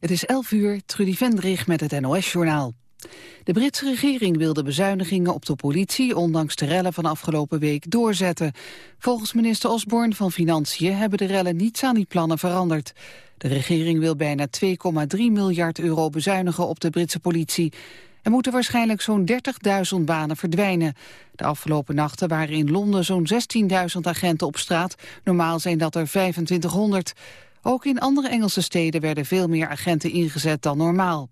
Het is 11 uur, Trudy Vendrig met het NOS-journaal. De Britse regering wil de bezuinigingen op de politie, ondanks de rellen van afgelopen week, doorzetten. Volgens minister Osborne van Financiën hebben de rellen niets aan die plannen veranderd. De regering wil bijna 2,3 miljard euro bezuinigen op de Britse politie. Er moeten waarschijnlijk zo'n 30.000 banen verdwijnen. De afgelopen nachten waren in Londen zo'n 16.000 agenten op straat. Normaal zijn dat er 2500. Ook in andere Engelse steden werden veel meer agenten ingezet dan normaal.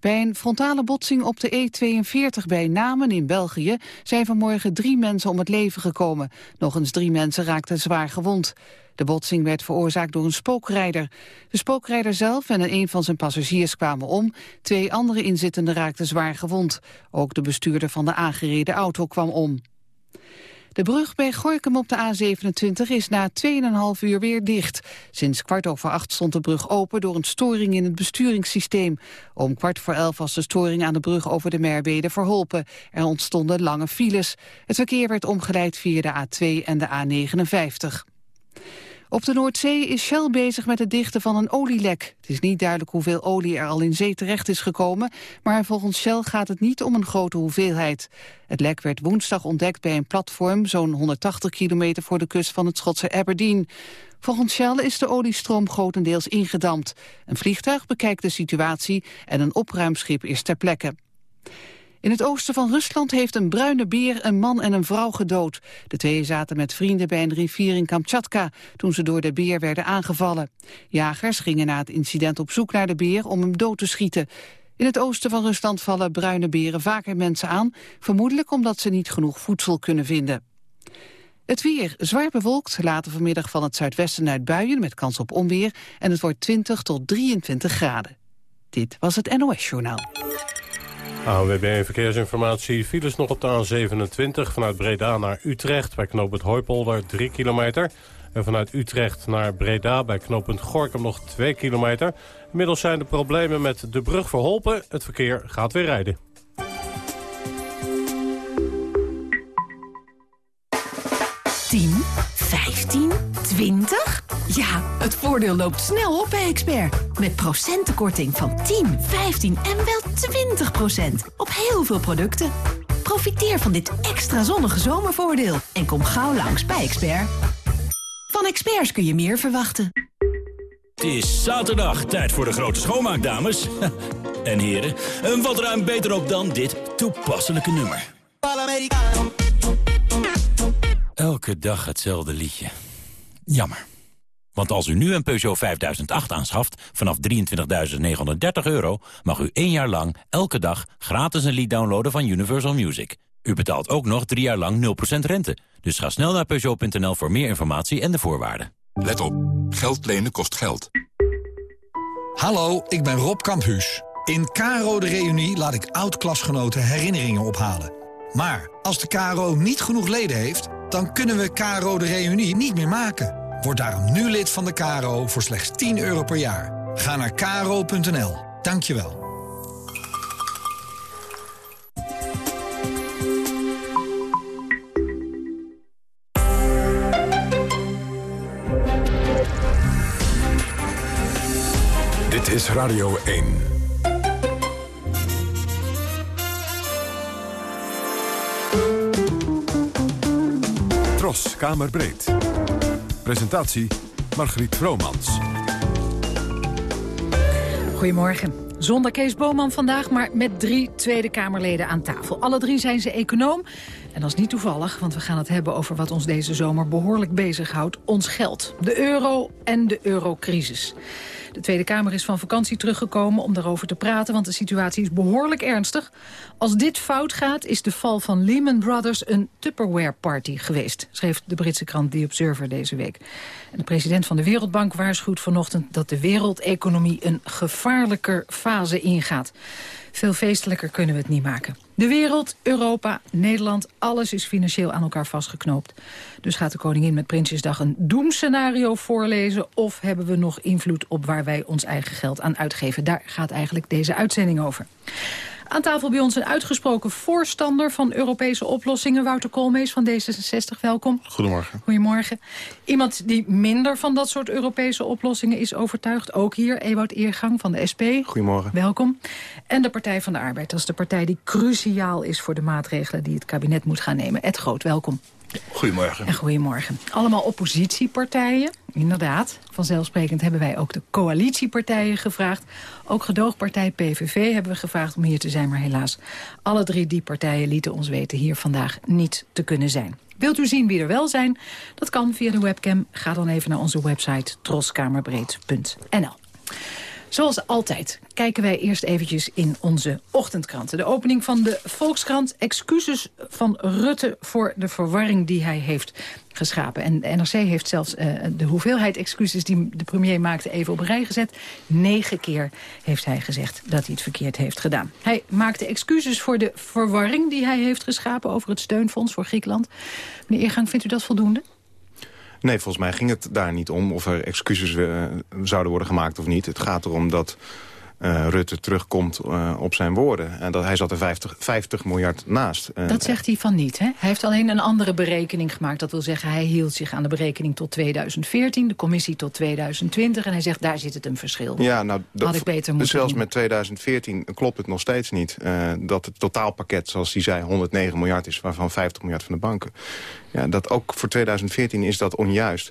Bij een frontale botsing op de E42 bij Namen in België zijn vanmorgen drie mensen om het leven gekomen. Nog eens drie mensen raakten zwaar gewond. De botsing werd veroorzaakt door een spookrijder. De spookrijder zelf en een van zijn passagiers kwamen om. Twee andere inzittenden raakten zwaar gewond. Ook de bestuurder van de aangereden auto kwam om. De brug bij Gorkum op de A27 is na 2,5 uur weer dicht. Sinds kwart over acht stond de brug open door een storing in het besturingssysteem. Om kwart voor elf was de storing aan de brug over de Merwede verholpen. Er ontstonden lange files. Het verkeer werd omgeleid via de A2 en de A59. Op de Noordzee is Shell bezig met het dichten van een olielek. Het is niet duidelijk hoeveel olie er al in zee terecht is gekomen... maar volgens Shell gaat het niet om een grote hoeveelheid. Het lek werd woensdag ontdekt bij een platform... zo'n 180 kilometer voor de kust van het Schotse Aberdeen. Volgens Shell is de oliestroom grotendeels ingedampt. Een vliegtuig bekijkt de situatie en een opruimschip is ter plekke. In het oosten van Rusland heeft een bruine beer een man en een vrouw gedood. De twee zaten met vrienden bij een rivier in Kamchatka... toen ze door de beer werden aangevallen. Jagers gingen na het incident op zoek naar de beer om hem dood te schieten. In het oosten van Rusland vallen bruine beren vaker mensen aan... vermoedelijk omdat ze niet genoeg voedsel kunnen vinden. Het weer zwaar bewolkt, later vanmiddag van het zuidwesten uit buien... met kans op onweer en het wordt 20 tot 23 graden. Dit was het NOS Journaal. ANWB Verkeersinformatie. Files nog op de A27 vanuit Breda naar Utrecht... bij knooppunt Hooipolder 3 kilometer. En vanuit Utrecht naar Breda bij knooppunt Gorkum nog 2 kilometer. Inmiddels zijn de problemen met de brug verholpen. Het verkeer gaat weer rijden. Tien, 15, 20? Het voordeel loopt snel op bij Expert. Met procentenkorting van 10, 15 en wel 20 procent. Op heel veel producten. Profiteer van dit extra zonnige zomervoordeel. En kom gauw langs bij Expert. Van experts kun je meer verwachten. Het is zaterdag, tijd voor de grote schoonmaak, dames. en heren, en wat ruim beter ook dan dit toepasselijke nummer. Elke dag hetzelfde liedje. Jammer. Want als u nu een Peugeot 5008 aanschaft vanaf 23.930 euro... mag u één jaar lang elke dag gratis een lied downloaden van Universal Music. U betaalt ook nog drie jaar lang 0% rente. Dus ga snel naar Peugeot.nl voor meer informatie en de voorwaarden. Let op. Geld lenen kost geld. Hallo, ik ben Rob Kamphuus. In Caro de Reunie laat ik oud-klasgenoten herinneringen ophalen. Maar als de KRO niet genoeg leden heeft, dan kunnen we KRO de Reunie niet meer maken. Word daarom nu lid van de KRO voor slechts 10 euro per jaar. Ga naar kro.nl. Dankjewel. Dit is Radio 1. Tros, Kamerbreed. Presentatie Margriet Vromans. Goedemorgen. Zonder Kees Boman vandaag, maar met drie Tweede Kamerleden aan tafel. Alle drie zijn ze econoom. En dat is niet toevallig, want we gaan het hebben over wat ons deze zomer behoorlijk bezighoudt. Ons geld, de euro en de eurocrisis. De Tweede Kamer is van vakantie teruggekomen om daarover te praten... want de situatie is behoorlijk ernstig. Als dit fout gaat, is de val van Lehman Brothers een Tupperware-party geweest... schreef de Britse krant The Observer deze week. En de president van de Wereldbank waarschuwt vanochtend... dat de wereldeconomie een gevaarlijker fase ingaat. Veel feestelijker kunnen we het niet maken. De wereld, Europa, Nederland, alles is financieel aan elkaar vastgeknoopt. Dus gaat de koningin met Prinsjesdag een doemscenario voorlezen... of hebben we nog invloed op waar wij ons eigen geld aan uitgeven? Daar gaat eigenlijk deze uitzending over. Aan tafel bij ons een uitgesproken voorstander van Europese oplossingen. Wouter Koolmees van D66, welkom. Goedemorgen. Goedemorgen. Iemand die minder van dat soort Europese oplossingen is overtuigd. Ook hier, Ewout Eergang van de SP. Goedemorgen. Welkom. En de Partij van de Arbeid. Dat is de partij die cruciaal is voor de maatregelen die het kabinet moet gaan nemen. Ed Groot, welkom. Goedemorgen. En goedemorgen. Allemaal oppositiepartijen. Inderdaad. Vanzelfsprekend hebben wij ook de coalitiepartijen gevraagd. Ook gedoogpartij PVV hebben we gevraagd om hier te zijn. Maar helaas, alle drie die partijen lieten ons weten hier vandaag niet te kunnen zijn. Wilt u zien wie er wel zijn? Dat kan via de webcam. Ga dan even naar onze website troskamerbreed.nl. Zoals altijd kijken wij eerst eventjes in onze ochtendkranten. De opening van de Volkskrant. Excuses van Rutte voor de verwarring die hij heeft geschapen. En de NRC heeft zelfs uh, de hoeveelheid excuses die de premier maakte even op rij gezet. Negen keer heeft hij gezegd dat hij het verkeerd heeft gedaan. Hij maakte excuses voor de verwarring die hij heeft geschapen... over het steunfonds voor Griekenland. Meneer Eergang, vindt u dat voldoende? Nee, volgens mij ging het daar niet om of er excuses uh, zouden worden gemaakt of niet. Het gaat erom dat uh, Rutte terugkomt uh, op zijn woorden. En dat hij zat er 50, 50 miljard naast. Uh, dat zegt hij van niet, hè? Hij heeft alleen een andere berekening gemaakt. Dat wil zeggen, hij hield zich aan de berekening tot 2014... de commissie tot 2020. En hij zegt, daar zit het een verschil. Ja, nou, Had ik beter dus zelfs met 2014 klopt het nog steeds niet. dat het totaalpakket, zoals hij zei, 109 miljard is... waarvan 50 miljard van de banken. Ja, dat ook voor 2014 is dat onjuist.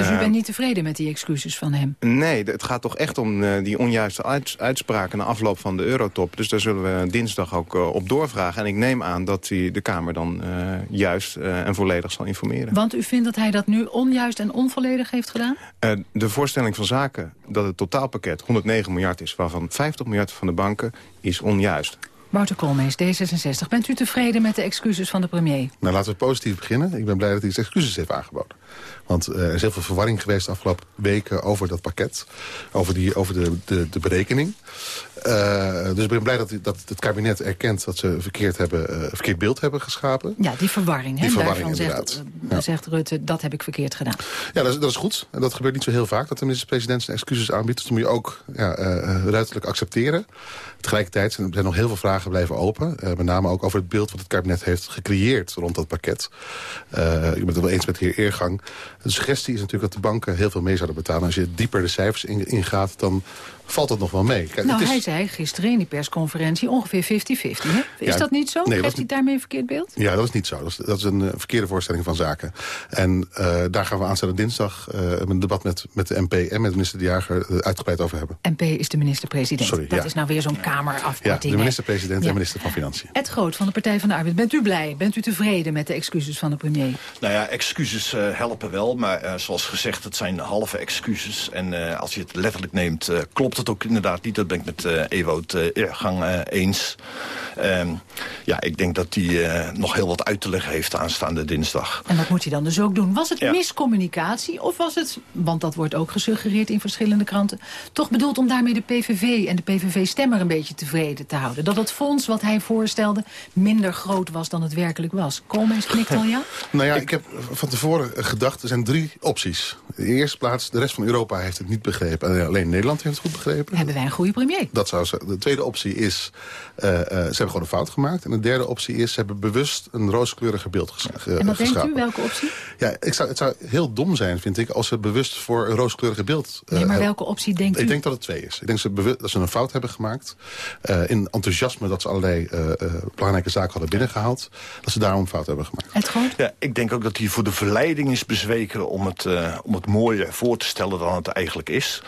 Dus u bent niet tevreden met die excuses van hem? Nee, het gaat toch echt om uh, die onjuiste uits uitspraken... na afloop van de eurotop. Dus daar zullen we dinsdag ook uh, op doorvragen. En ik neem aan dat hij de Kamer dan uh, juist en volledig zal informeren. Want u vindt dat hij dat nu onjuist en onvolledig heeft gedaan? de voorstelling van zaken dat het totaalpakket 109 miljard is... waarvan 50 miljard van de banken is onjuist. Wouter Koolmees, D66. Bent u tevreden met de excuses van de premier? Nou, laten we positief beginnen. Ik ben blij dat hij zijn excuses heeft aangeboden. Want uh, er is heel veel verwarring geweest de afgelopen weken over dat pakket. Over, die, over de, de, de berekening. Uh, dus ik ben blij dat, dat het kabinet erkent dat ze verkeerd, hebben, uh, verkeerd beeld hebben geschapen. Ja, die verwarring. Die verwarring Daarvan inderdaad. Zegt, ja. zegt Rutte, dat heb ik verkeerd gedaan. Ja, dat is, dat is goed. En dat gebeurt niet zo heel vaak, dat de minister-president zijn excuses aanbiedt. Dus dat moet je ook ja, ruiterlijk accepteren. Tegelijkertijd zijn er nog heel veel vragen blijven open. met name ook over het beeld wat het kabinet heeft gecreëerd rond dat pakket. ik ben het wel eens met de heer Eergang. De suggestie is natuurlijk dat de banken heel veel mee zouden betalen. Als je dieper de cijfers ingaat, dan valt dat nog wel mee. Kijk, nou, is... hij zei gisteren in die persconferentie ongeveer 50-50. Is ja, dat niet zo? Nee, Heeft hij daarmee een verkeerd beeld? Ja, dat is niet zo. Dat is, dat is een uh, verkeerde voorstelling van zaken. En uh, daar gaan we aanstaande dinsdag uh, een debat met, met de MP en met minister De Jager uitgebreid over hebben. MP is de minister-president. Sorry, Dat ja. is nou weer zo'n kamerafkorting. Ja, de minister-president en minister van Financiën. Ed Groot van de Partij van de Arbeid. Bent u blij? Bent u tevreden met de excuses van de premier? Nou ja, excuses helpen wel. Maar zoals gezegd, het zijn halve excuses. En als je het letterlijk neemt, klopt het ook inderdaad niet. Dat ben ik met uh, Ewout uh, Eergang uh, eens. Um, ja, ik denk dat hij nog heel wat uit te leggen heeft aanstaande dinsdag. En wat moet hij dan dus ook doen? Was het ja. miscommunicatie of was het, want dat wordt ook gesuggereerd in verschillende kranten... toch bedoeld om daarmee de PVV en de PVV-stemmer een beetje tevreden te houden? Dat het fonds wat hij voorstelde minder groot was dan het werkelijk was. Koolmees knikt al ja? Nou ja, ik heb van tevoren gedacht, er zijn drie opties. In de eerste plaats, de rest van Europa heeft het niet begrepen. Alleen Nederland heeft het goed begrepen. Hebben wij een goede premier? Dat zou ze. De tweede optie is, uh, uh, ze hebben gewoon een fout gemaakt. En de derde optie is, ze hebben bewust een rooskleuriger beeld ges uh, En wat denkt u, welke optie? Ja, ik zou, het zou heel dom zijn, vind ik, als ze bewust voor een rooskleuriger beeld... nee, maar welke optie denkt ik u? Ik denk dat het twee is. Ik denk ze bewust, dat ze een fout hebben gemaakt. in enthousiasme dat ze allerlei belangrijke zaken hadden binnengehaald. Dat ze daarom een fout hebben gemaakt. Het gewoon? Ja, ik denk ook dat hij voor de verleiding is bezweken om het, om het mooier voor te stellen dan het eigenlijk is.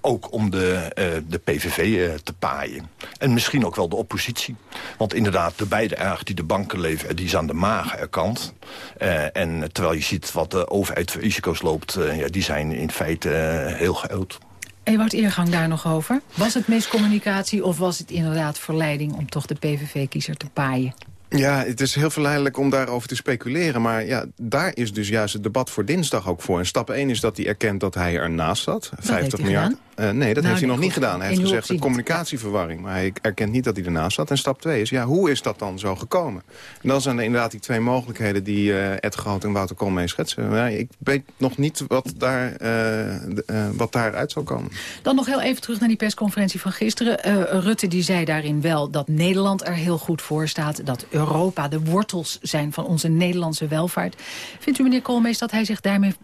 ook om de uh, de PVV te paaien. En misschien ook wel de oppositie. Want inderdaad, de beide erg die de banken leveren... die is aan de magere kant. Uh, en terwijl je ziet wat de overheid voor risico's loopt... ja, die zijn in feite heel groot. Ewout Eergang daar nog over. Was het miscommunicatie of was het inderdaad verleiding... om toch de PVV-kiezer te paaien? Ja, het is heel verleidelijk om daarover te speculeren. Maar ja, daar is dus juist het debat voor dinsdag ook voor. En stap 1 is dat hij erkent dat hij ernaast zat. Dat 50 miljard. Uh, nee, dat Nou, heeft hij nog niet gedaan. Hij heeft gezegd niet. communicatieverwarring. Maar hij erkent niet dat hij ernaast zat. En stap twee is, ja, hoe is dat dan zo gekomen? En dan zijn er inderdaad die twee mogelijkheden... die eh Ed Groot en Wouter Koolmees schetsen. Maar ik weet nog niet wat, daar, eh, eh, wat daaruit zal komen. Dan nog heel even terug naar die persconferentie van gisteren. Eh, Rutte die zei daarin wel dat Nederland er heel goed voor staat. Dat Europa de wortels zijn van onze Nederlandse welvaart. Vindt u, meneer Koolmees, dat hij zich daarmee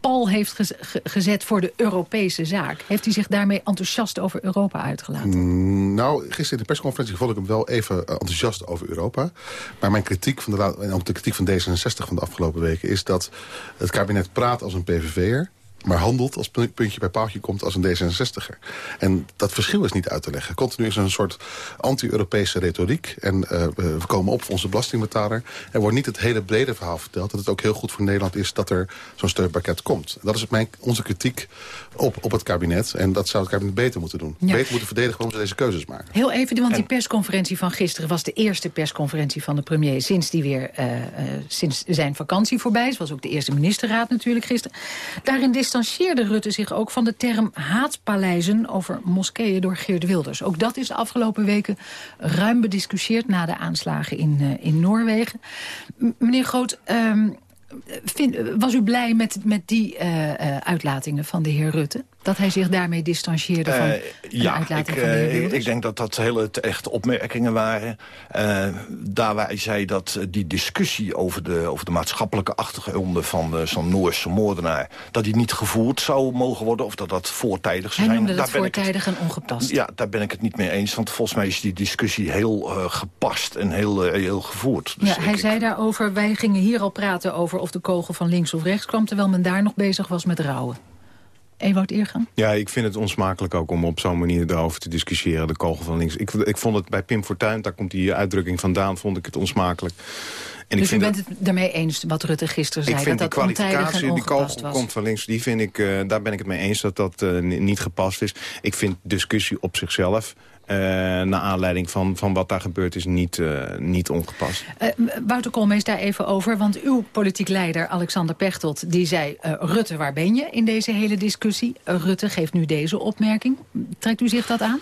pal heeft gez- ge- gezet voor de Europese zaak? Heeft hij zich daarmee enthousiast over Europa uitgelaten? Mm, Nou, gisteren in de persconferentie vond ik hem wel even eh, enthousiast over Europa. Maar mijn kritiek van de, en ook de kritiek van D66 van de afgelopen weken... is dat het kabinet praat als een PVV'er... maar handelt als pu- puntje bij paaltje komt als een D66er. En dat verschil is niet uit te leggen. Continu is er een soort anti-Europese retoriek. En eh, we komen op voor onze belastingbetaler. Er wordt niet het hele brede verhaal verteld... dat het ook heel goed voor Nederland is dat er zo'n steunpakket komt. Dat is mijn, onze kritiek op, op het kabinet. En dat zou het kabinet beter moeten doen. Ja. Beter moeten verdedigen waarom ze deze keuzes maken. Heel even, want die persconferentie van gisteren was de eerste persconferentie van de premier sinds, die weer, eh, eh, sinds zijn vakantie voorbij is. was ook de eerste ministerraad natuurlijk gisteren. Daarin distancieerde Rutte zich ook van de term haatpaleizen over moskeeën door Geert Wilders. Ook dat is de afgelopen weken ruim bediscussieerd na de aanslagen in, eh, in Noorwegen. Meneer Groot, ehm, vind- was u blij met, met die eh, eh, uitlatingen van de heer Rutte? Dat hij zich daarmee distancieerde van een ja, uitlating ik, van de heer eh, ik denk dat dat hele terechte opmerkingen waren. Eh, daar waar hij zei dat die discussie over de, over de maatschappelijke achtergronden van zo'n Noorse moordenaar... dat die niet gevoerd zou mogen worden of dat dat voortijdig zou Hij zijn. noemde dat het- voortijdig en ongepast. Ja, daar ben ik het niet mee eens. Want volgens mij is die discussie heel gepast en heel, heel gevoerd. Dus Ja, hij ik- zei daarover, wij gingen hier al praten over of de kogel van links of rechts kwam... terwijl men daar nog bezig was met rouwen. Ewout Eergang? Ja, ik vind het onsmakelijk ook om op zo'n manier daarover te discussiëren. De kogel van links. Ik, ik vond het bij Pim Fortuyn, daar komt die uitdrukking vandaan, vond ik het onsmakelijk. En ik dus u bent dat- het daarmee eens wat Rutte gisteren zei... ik vind dat die dat kwalificatie, die kogel komt van links, die vind ik, eh, daar ben ik het mee eens dat dat eh, ni- niet gepast is. Ik vind discussie op zichzelf, eh naar aanleiding van, van wat daar gebeurd is, niet, eh, niet ongepast. Eh, Wouter Koolmees daar even over, want uw politiek leider Alexander Pechtold... die zei, Rutte, waar ben je in deze hele discussie? Rutte geeft nu deze opmerking. Trekt u zich dat aan?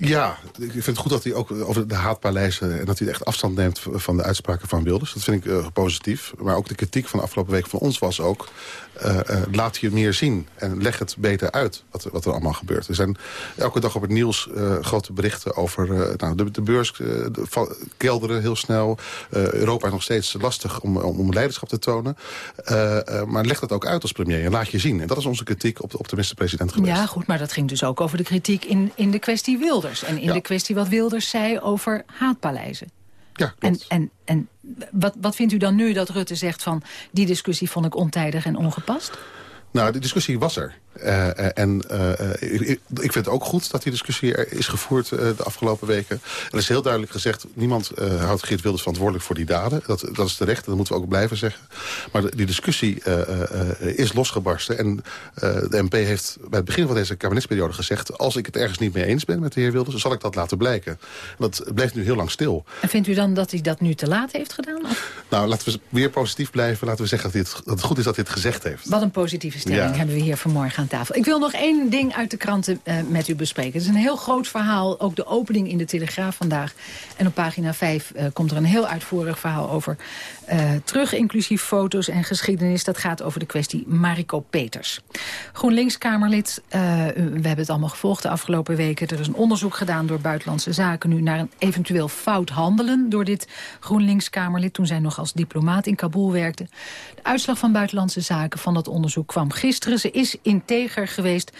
Ja, ik vind het goed dat hij ook over de haatpaleizen... en dat hij echt afstand neemt van de uitspraken van Wilders. Dat vind ik eh, positief. Maar ook de kritiek van de afgelopen week van ons was ook... eh, eh, laat hier meer zien en leg het beter uit wat, wat er allemaal gebeurt. Er zijn elke dag op het nieuws grote berichten over nou, de, de beurs... de, kelderen heel snel. Europa is nog steeds lastig om, om, leiderschap te tonen. Maar leg dat ook uit als premier en laat je zien. En dat is onze kritiek op de, op de minister-president geweest. Ja, goed, maar dat ging dus ook over de kritiek in, in de kwestie Wilders. En in Ja. de kwestie wat Wilders zei over haatpaleizen. Ja, En, en, en wat, wat vindt u dan nu dat Rutte zegt van... die discussie vond ik ontijdig en ongepast? Nou, de discussie was er. Eh, eh, en eh, ik, ik- vind het ook goed dat die discussie is gevoerd de afgelopen weken. Er is heel duidelijk gezegd, niemand houdt Geert Wilders verantwoordelijk voor die daden. Dat, dat is terecht, dat moeten we ook blijven zeggen. Maar de- die discussie is losgebarsten. En de MP heeft bij het begin van deze kabinetsperiode gezegd... als ik het ergens niet mee eens ben met de heer Wilders, dan zal ik dat laten blijken. En dat blijft nu heel lang stil. En vindt u dan dat hij dat nu te laat heeft gedaan? Of Nou, laten we weer positief blijven. Laten we zeggen dat, het, dat het goed is dat hij het gezegd heeft. wat een positieve stelling Ja. hebben we hier vanmorgen Ik wil nog één ding uit de kranten eh, met u bespreken. Het is een heel groot verhaal, ook de opening in de Telegraaf vandaag. En op pagina 5 eh, komt er een heel uitvoerig verhaal over eh, terug, inclusief foto's en geschiedenis. Dat gaat over de kwestie Mariko Peters. GroenLinks-Kamerlid, we hebben het allemaal gevolgd de afgelopen weken. Er is een onderzoek gedaan door Buitenlandse Zaken nu naar een eventueel fout handelen door dit GroenLinks-Kamerlid toen zij nog als diplomaat in Kabul werkte. De uitslag van Buitenlandse Zaken van dat onderzoek kwam gisteren. Ze is integer geweest.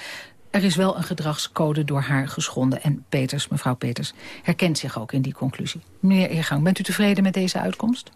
Er is wel een gedragscode door haar geschonden. En Peters, mevrouw Peters, herkent zich ook in die conclusie. Meneer Eergang, bent u tevreden met deze uitkomst?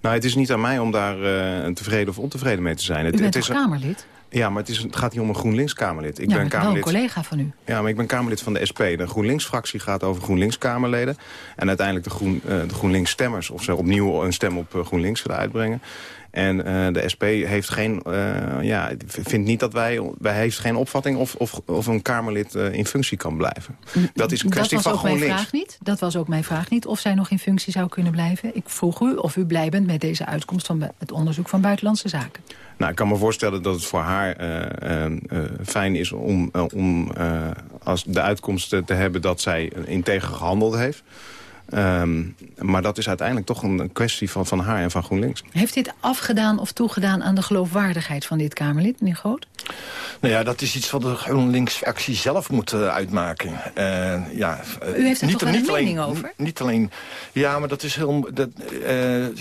Nou, het is niet aan mij om daar eh, tevreden of ontevreden mee te zijn. Het, U bent het is een- Kamerlid? Ja, maar het, is, het gaat hier om een GroenLinks-Kamerlid. Ik ja, ben wel een Kamerlid. collega van u. Ja, maar ik ben Kamerlid van de SP. De GroenLinks-fractie gaat over GroenLinks-Kamerleden. En uiteindelijk de, Groen, eh, de GroenLinks-stemmers... of ze opnieuw een stem op eh, GroenLinks gaan uitbrengen. En eh, de SP heeft geen, eh, ja, vindt niet dat wij... wij heeft geen opvatting of, of, of een Kamerlid eh, in functie kan blijven. Dat is een kwestie dat van ook mijn vraag niet. Dat was ook mijn vraag niet, of zij nog in functie zou kunnen blijven. Ik vroeg u of u blij bent met deze uitkomst van het onderzoek van Buitenlandse Zaken. Nou, ik kan me voorstellen dat het voor haar fijn is om, om als de uitkomst te hebben dat zij integer gehandeld heeft. Ehm, maar dat is uiteindelijk toch een kwestie van, van haar en van GroenLinks. Heeft dit afgedaan of toegedaan aan de geloofwaardigheid van dit Kamerlid, meneer Groot? Nou ja, dat is iets wat de GroenLinks-actie zelf moet uh, uitmaken. Uh, ja, uh, U heeft er niet, toch wel een mening over? Niet alleen... Ja, maar dat, is heel, dat,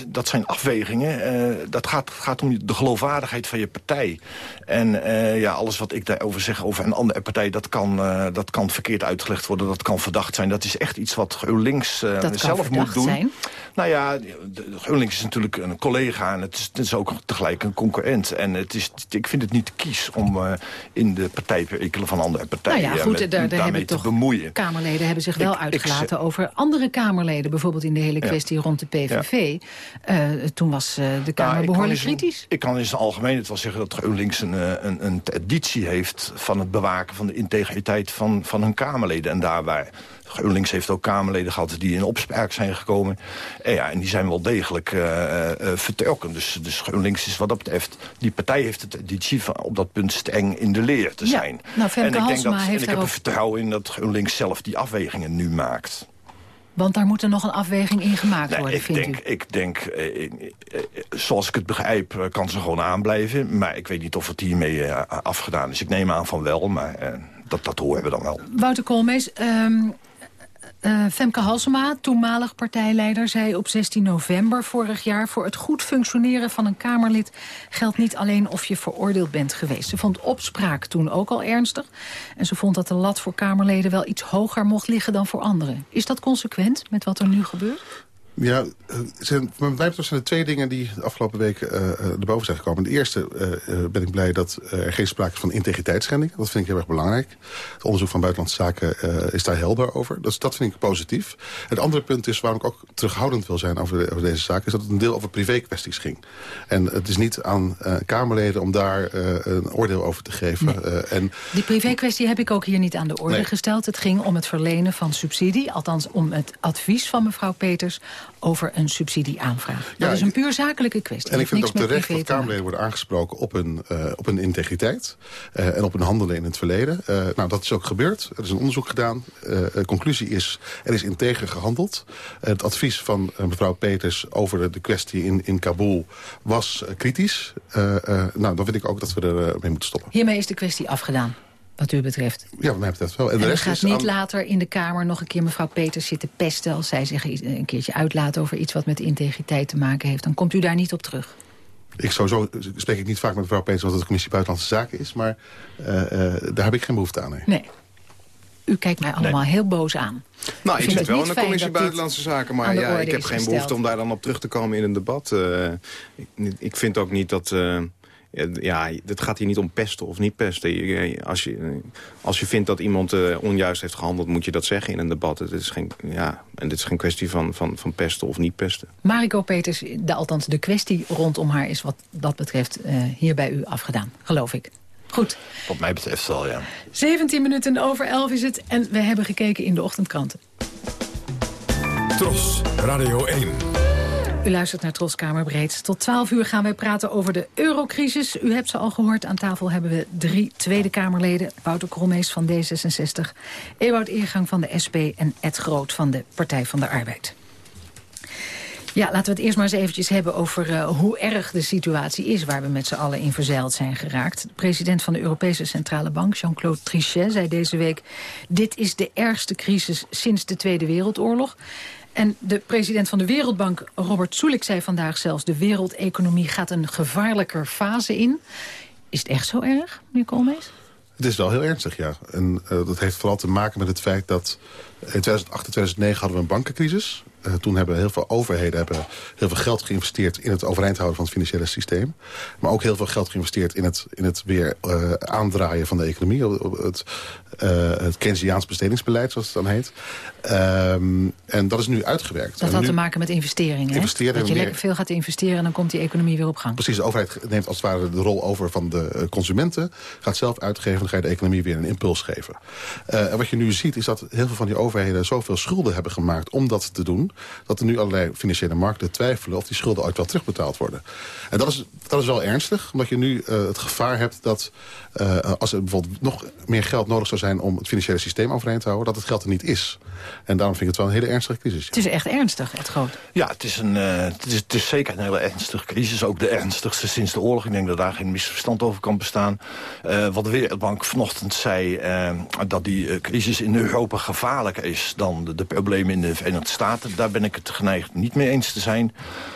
dat zijn afwegingen. dat gaat, gaat om de geloofwaardigheid van je partij. En ja, alles wat ik daarover zeg over een andere partij... Dat kan, dat kan verkeerd uitgelegd worden, dat kan verdacht zijn. Dat is echt iets wat GroenLinks zelf moet doen. Zijn. Nou ja, GroenLinks is natuurlijk een collega... en het is, het is ook tegelijk een concurrent. En het is, ik vind het niet kies om in de partijperikelen van andere partijen nou ja, goed, met, daar, daar hebben te bemoeien. Kamerleden hebben zich wel uitgelaten over andere Kamerleden. Bijvoorbeeld in de hele kwestie rond de PVV. Uh, toen was uh, de Kamer nou, behoorlijk kritisch. ik kan in zijn algemeen het wel zeggen dat GroenLinks een, eh, een, een traditie heeft... van het bewaken van de integriteit van, van hun Kamerleden. En daarbij GroenLinks heeft ook Kamerleden gehad die in opspraak zijn gekomen. En, ja, en die zijn wel degelijk uh, uh, vertrokken. Dus, dus GroenLinks is wat dat betreft... die partij heeft het editie van op dat punt streng in de leer te zijn. Ja, nou, en ik, denk dat, en ik heb er vertrouwen in dat GroenLinks zelf die afwegingen nu maakt. Want daar moet er nog een afweging in gemaakt worden, ik denk, u? Ik denk, eh, zoals ik het begrijp, kan ze gewoon aanblijven. Maar ik weet niet of het hiermee afgedaan is. Ik neem aan van wel, maar dat, dat horen we dan wel. Wouter Koolmees, um, uh, Femke Halsema, toenmalig partijleider, zei op 16 november vorig jaar... voor het goed functioneren van een Kamerlid geldt niet alleen of je veroordeeld bent geweest. Ze vond opspraak toen ook al ernstig. En ze vond dat de lat voor Kamerleden wel iets hoger mocht liggen dan voor anderen. Is dat consequent met wat er nu gebeurt? Ja, eh, zijn, mij betreft zijn er twee dingen die de afgelopen week uh, erboven zijn gekomen. De eerste uh, ben ik blij dat er geen sprake is van integriteitsschending. Dat vind ik heel erg belangrijk. Het onderzoek van Buitenlandse Zaken is daar helder over. Dus dat vind ik positief. Het andere punt is waarom ik ook terughoudend wil zijn over, over deze zaak... is dat het een deel over privé-kwesties ging. En het is niet aan Kamerleden om daar een oordeel over te geven. Nee. en, Die privé-kwestie heb ik ook hier niet aan de orde nee. gesteld. Het ging om het verlenen van subsidie. Althans om het advies van mevrouw Peters over een subsidieaanvraag. Dat is een puur zakelijke kwestie. En ik vind ook terecht dat Kamerleden worden aangesproken op hun, uh, op hun integriteit... Uh, en op hun handelen in het verleden. Uh, nou, dat is ook gebeurd. Er is een onderzoek gedaan. de conclusie is, er is integer gehandeld. het advies van mevrouw Peters over de, de, kwestie in, in Kabul was kritisch. nou, dan vind ik ook dat we er mee moeten stoppen. Hiermee is de kwestie afgedaan wat u betreft. Ja, wat mij betreft wel. En, de rest gaat niet later in de Kamer nog een keer mevrouw Peters zitten pesten... als zij zich een keertje uitlaat over iets wat met integriteit te maken heeft. Dan komt u daar niet op terug. Ik sowieso spreek ik niet vaak met mevrouw Peters... wat het de commissie Buitenlandse Zaken is. Maar uh, uh, daar heb ik geen behoefte aan. Nee. nee. U kijkt mij allemaal nee. heel boos aan. Nou, ik zit wel in de commissie Buitenlandse Zaken. Maar ja, ik heb geen gesteld. behoefte om daar dan op terug te komen in een debat. Uh, ik, ik, vind ook niet dat ja, het gaat hier niet om pesten of niet pesten. Als je, als je vindt dat iemand uh, onjuist heeft gehandeld... moet je dat zeggen in een debat. Het is geen, ja, en dit is geen kwestie van, van, van pesten of niet pesten. Mariko Peters, de, althans de kwestie rondom haar... is wat dat betreft uh, hier bij u afgedaan, geloof ik. Goed. Wat mij betreft wel, ja. 17 minuten over 11 is het en we hebben gekeken in de ochtendkranten. Tros, Radio 1. U luistert naar Troskamerbreed. Tot 12 uur gaan wij praten over de eurocrisis. U hebt ze al gehoord. Aan tafel hebben we drie Tweede Kamerleden. Wouter Krommees van D66, Ewout Eergang van de SP... en Ed Groot van de Partij van de Arbeid. Ja, laten we het eerst maar eens eventjes hebben over uh, hoe erg de situatie is... waar we met z'n allen in verzeild zijn geraakt. De president van de Europese Centrale Bank, Jean-Claude Trichet, zei deze week... dit is de ergste crisis sinds de Tweede Wereldoorlog. En de president van de Wereldbank, Robert Zulik, zei vandaag zelfs... de wereldeconomie gaat een gevaarlijker fase in. Is het echt zo erg, meneer Koolmees? Het is wel heel ernstig, ja. En uh, dat heeft vooral te maken met het feit dat... in 2008 en 2009 hadden we een bankencrisis. Uh, toen hebben heel veel overheden hebben heel veel geld geïnvesteerd... in het overeind houden van het financiële systeem. Maar ook heel veel geld geïnvesteerd in het, in het weer uh, aandraaien van de economie. Het, uh, het Keynesiaans bestedingsbeleid, zoals het dan heet. Um, en dat is nu uitgewerkt. Dat en had nu, te maken met investeringen, investeren Dat je lekker veel gaat investeren en dan komt die economie weer op gang. Precies, de overheid neemt als het ware de rol over van de consumenten. Gaat zelf uitgeven, dan ga je de economie weer een impuls geven. En wat je nu ziet is dat heel veel van die overheden zoveel schulden hebben gemaakt om dat te doen. Doen... dat er nu allerlei financiële markten twijfelen... of die schulden ooit wel terugbetaald worden. En dat is, dat is wel ernstig, omdat je nu uh, het gevaar hebt dat... Uh, als er bijvoorbeeld nog meer geld nodig zou zijn... om het financiële systeem overeind te houden... dat het geld er niet is. En daarom vind ik het wel een hele ernstige crisis. Het is echt ernstig, het groot. Ja, het is, een, uh, het, is, het is zeker een hele ernstige crisis. Ook de ernstigste sinds de oorlog. Ik denk dat daar geen misverstand over kan bestaan. Uh, wat de Wereldbank vanochtend zei... Uh, dat die crisis in Europa gevaarlijker is... dan de, de problemen in de Verenigde Staten. Daar ben ik het geneigd niet mee eens te zijn.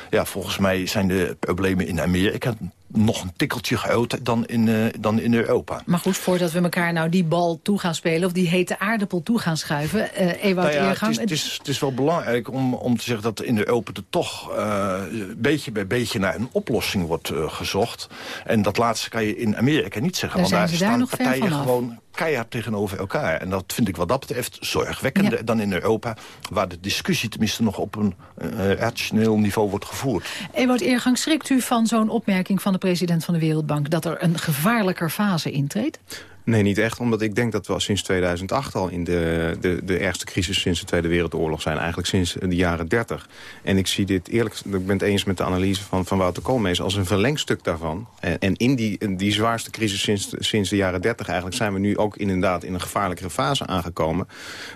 Ja, volgens mij zijn de problemen in Amerika nog een tikkeltje groter dan in, uh, dan in Europa. Maar goed, voordat we elkaar nou die bal toe gaan spelen... of die hete aardappel toe gaan schuiven, uh, Ewout nou ja, Eergang... Het is, het, is, het is wel belangrijk om, om te zeggen dat in Europa er toch uh, beetje bij beetje naar een oplossing wordt gezocht. En dat laatste kan je in Amerika niet zeggen. Daar want daar staan partijen gewoon keihard tegenover elkaar. En dat vind ik wat dat betreft zorgwekkender ja. dan in Europa... waar de discussie tenminste nog op een uh, rationeel niveau wordt gevoerd. Ewout Eergang, schrikt u van zo'n opmerking van de president van de Wereldbank... dat er een gevaarlijker fase intreedt? Nee, niet echt, omdat ik denk dat we sinds 2008 al in de, de, de ergste crisis sinds de Tweede Wereldoorlog zijn. Eigenlijk sinds de jaren 30. En ik zie dit eerlijk, ik ben het eens met de analyse van, van Wouter Koolmees, als een verlengstuk daarvan. En, en in die, die zwaarste crisis sinds, sinds de jaren 30 eigenlijk zijn we nu ook inderdaad in een gevaarlijkere fase aangekomen.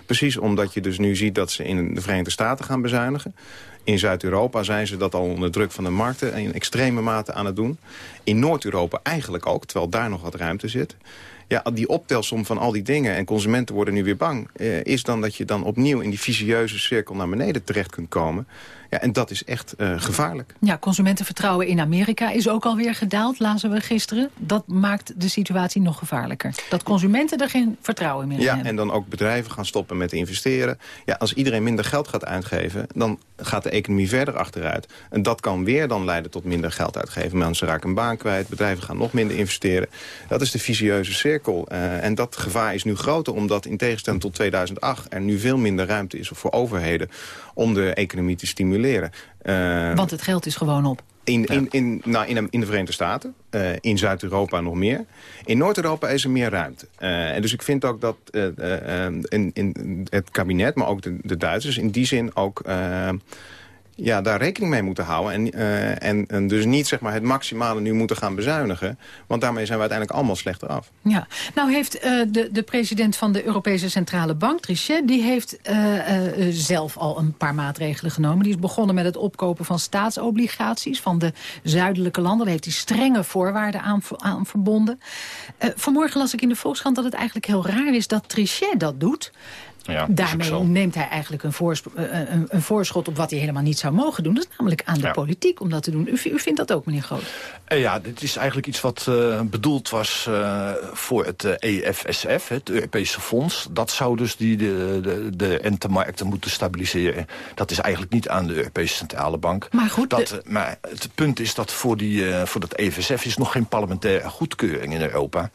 Precies omdat je dus nu ziet dat ze in de Verenigde Staten gaan bezuinigen. In Zuid-Europa zijn ze dat al onder druk van de markten in extreme mate aan het doen. In Noord-Europa eigenlijk ook, terwijl daar nog wat ruimte zit ja, die optelsom van al die dingen en consumenten worden nu weer bang... Eh, is dan dat je dan opnieuw in die visieuze cirkel naar beneden terecht kunt komen. Ja, en dat is echt uh, gevaarlijk. Ja, consumentenvertrouwen in Amerika is ook alweer gedaald, lazen we gisteren. Dat maakt de situatie nog gevaarlijker. Dat consumenten er geen vertrouwen meer in ja, hebben. Ja, en dan ook bedrijven gaan stoppen met investeren. Ja, als iedereen minder geld gaat uitgeven, dan gaat de economie verder achteruit. En dat kan weer dan leiden tot minder geld uitgeven. Mensen raken een baan kwijt, bedrijven gaan nog minder investeren. Dat is de visieuze cirkel. Uh, en dat gevaar is nu groter, omdat in tegenstelling tot 2008... er nu veel minder ruimte is voor overheden om de economie te stimuleren. Uh, Want het geld is gewoon op. In, in, in, nou, in, in de Verenigde Staten, uh, in Zuid-Europa nog meer. In Noord-Europa is er meer ruimte. Uh, en dus ik vind ook dat in, in het kabinet, maar ook de, de Duitsers... in die zin ook ja, daar rekening mee moeten houden. En, uh, en, en, dus niet zeg maar, het maximale nu moeten gaan bezuinigen. Want daarmee zijn we uiteindelijk allemaal slechter af. Ja, nou heeft uh, de, de president van de Europese Centrale Bank, Trichet... die heeft uh, zelf al een paar maatregelen genomen. Die is begonnen met het opkopen van staatsobligaties van de zuidelijke landen. Daar heeft hij strenge voorwaarden aan, aan verbonden. vanmorgen las ik in de Volkskrant dat het eigenlijk heel raar is dat Trichet dat doet... Ja, Daarmee neemt hij eigenlijk een, een, een, voorschot op wat hij helemaal niet zou mogen doen. Dat is namelijk aan de ja. politiek om dat te doen. U, u, vindt dat ook, meneer Groot? Ja, dit is eigenlijk iets wat uh, bedoeld was uh, voor het uh, EFSF, het Europese Fonds. Dat zou dus die de, de, de rentemarkten moeten stabiliseren. Dat is eigenlijk niet aan de Europese Centrale Bank. Maar goed, dat, de... maar het punt is dat voor, die, voor dat EFSF is nog geen parlementaire goedkeuring in Europa.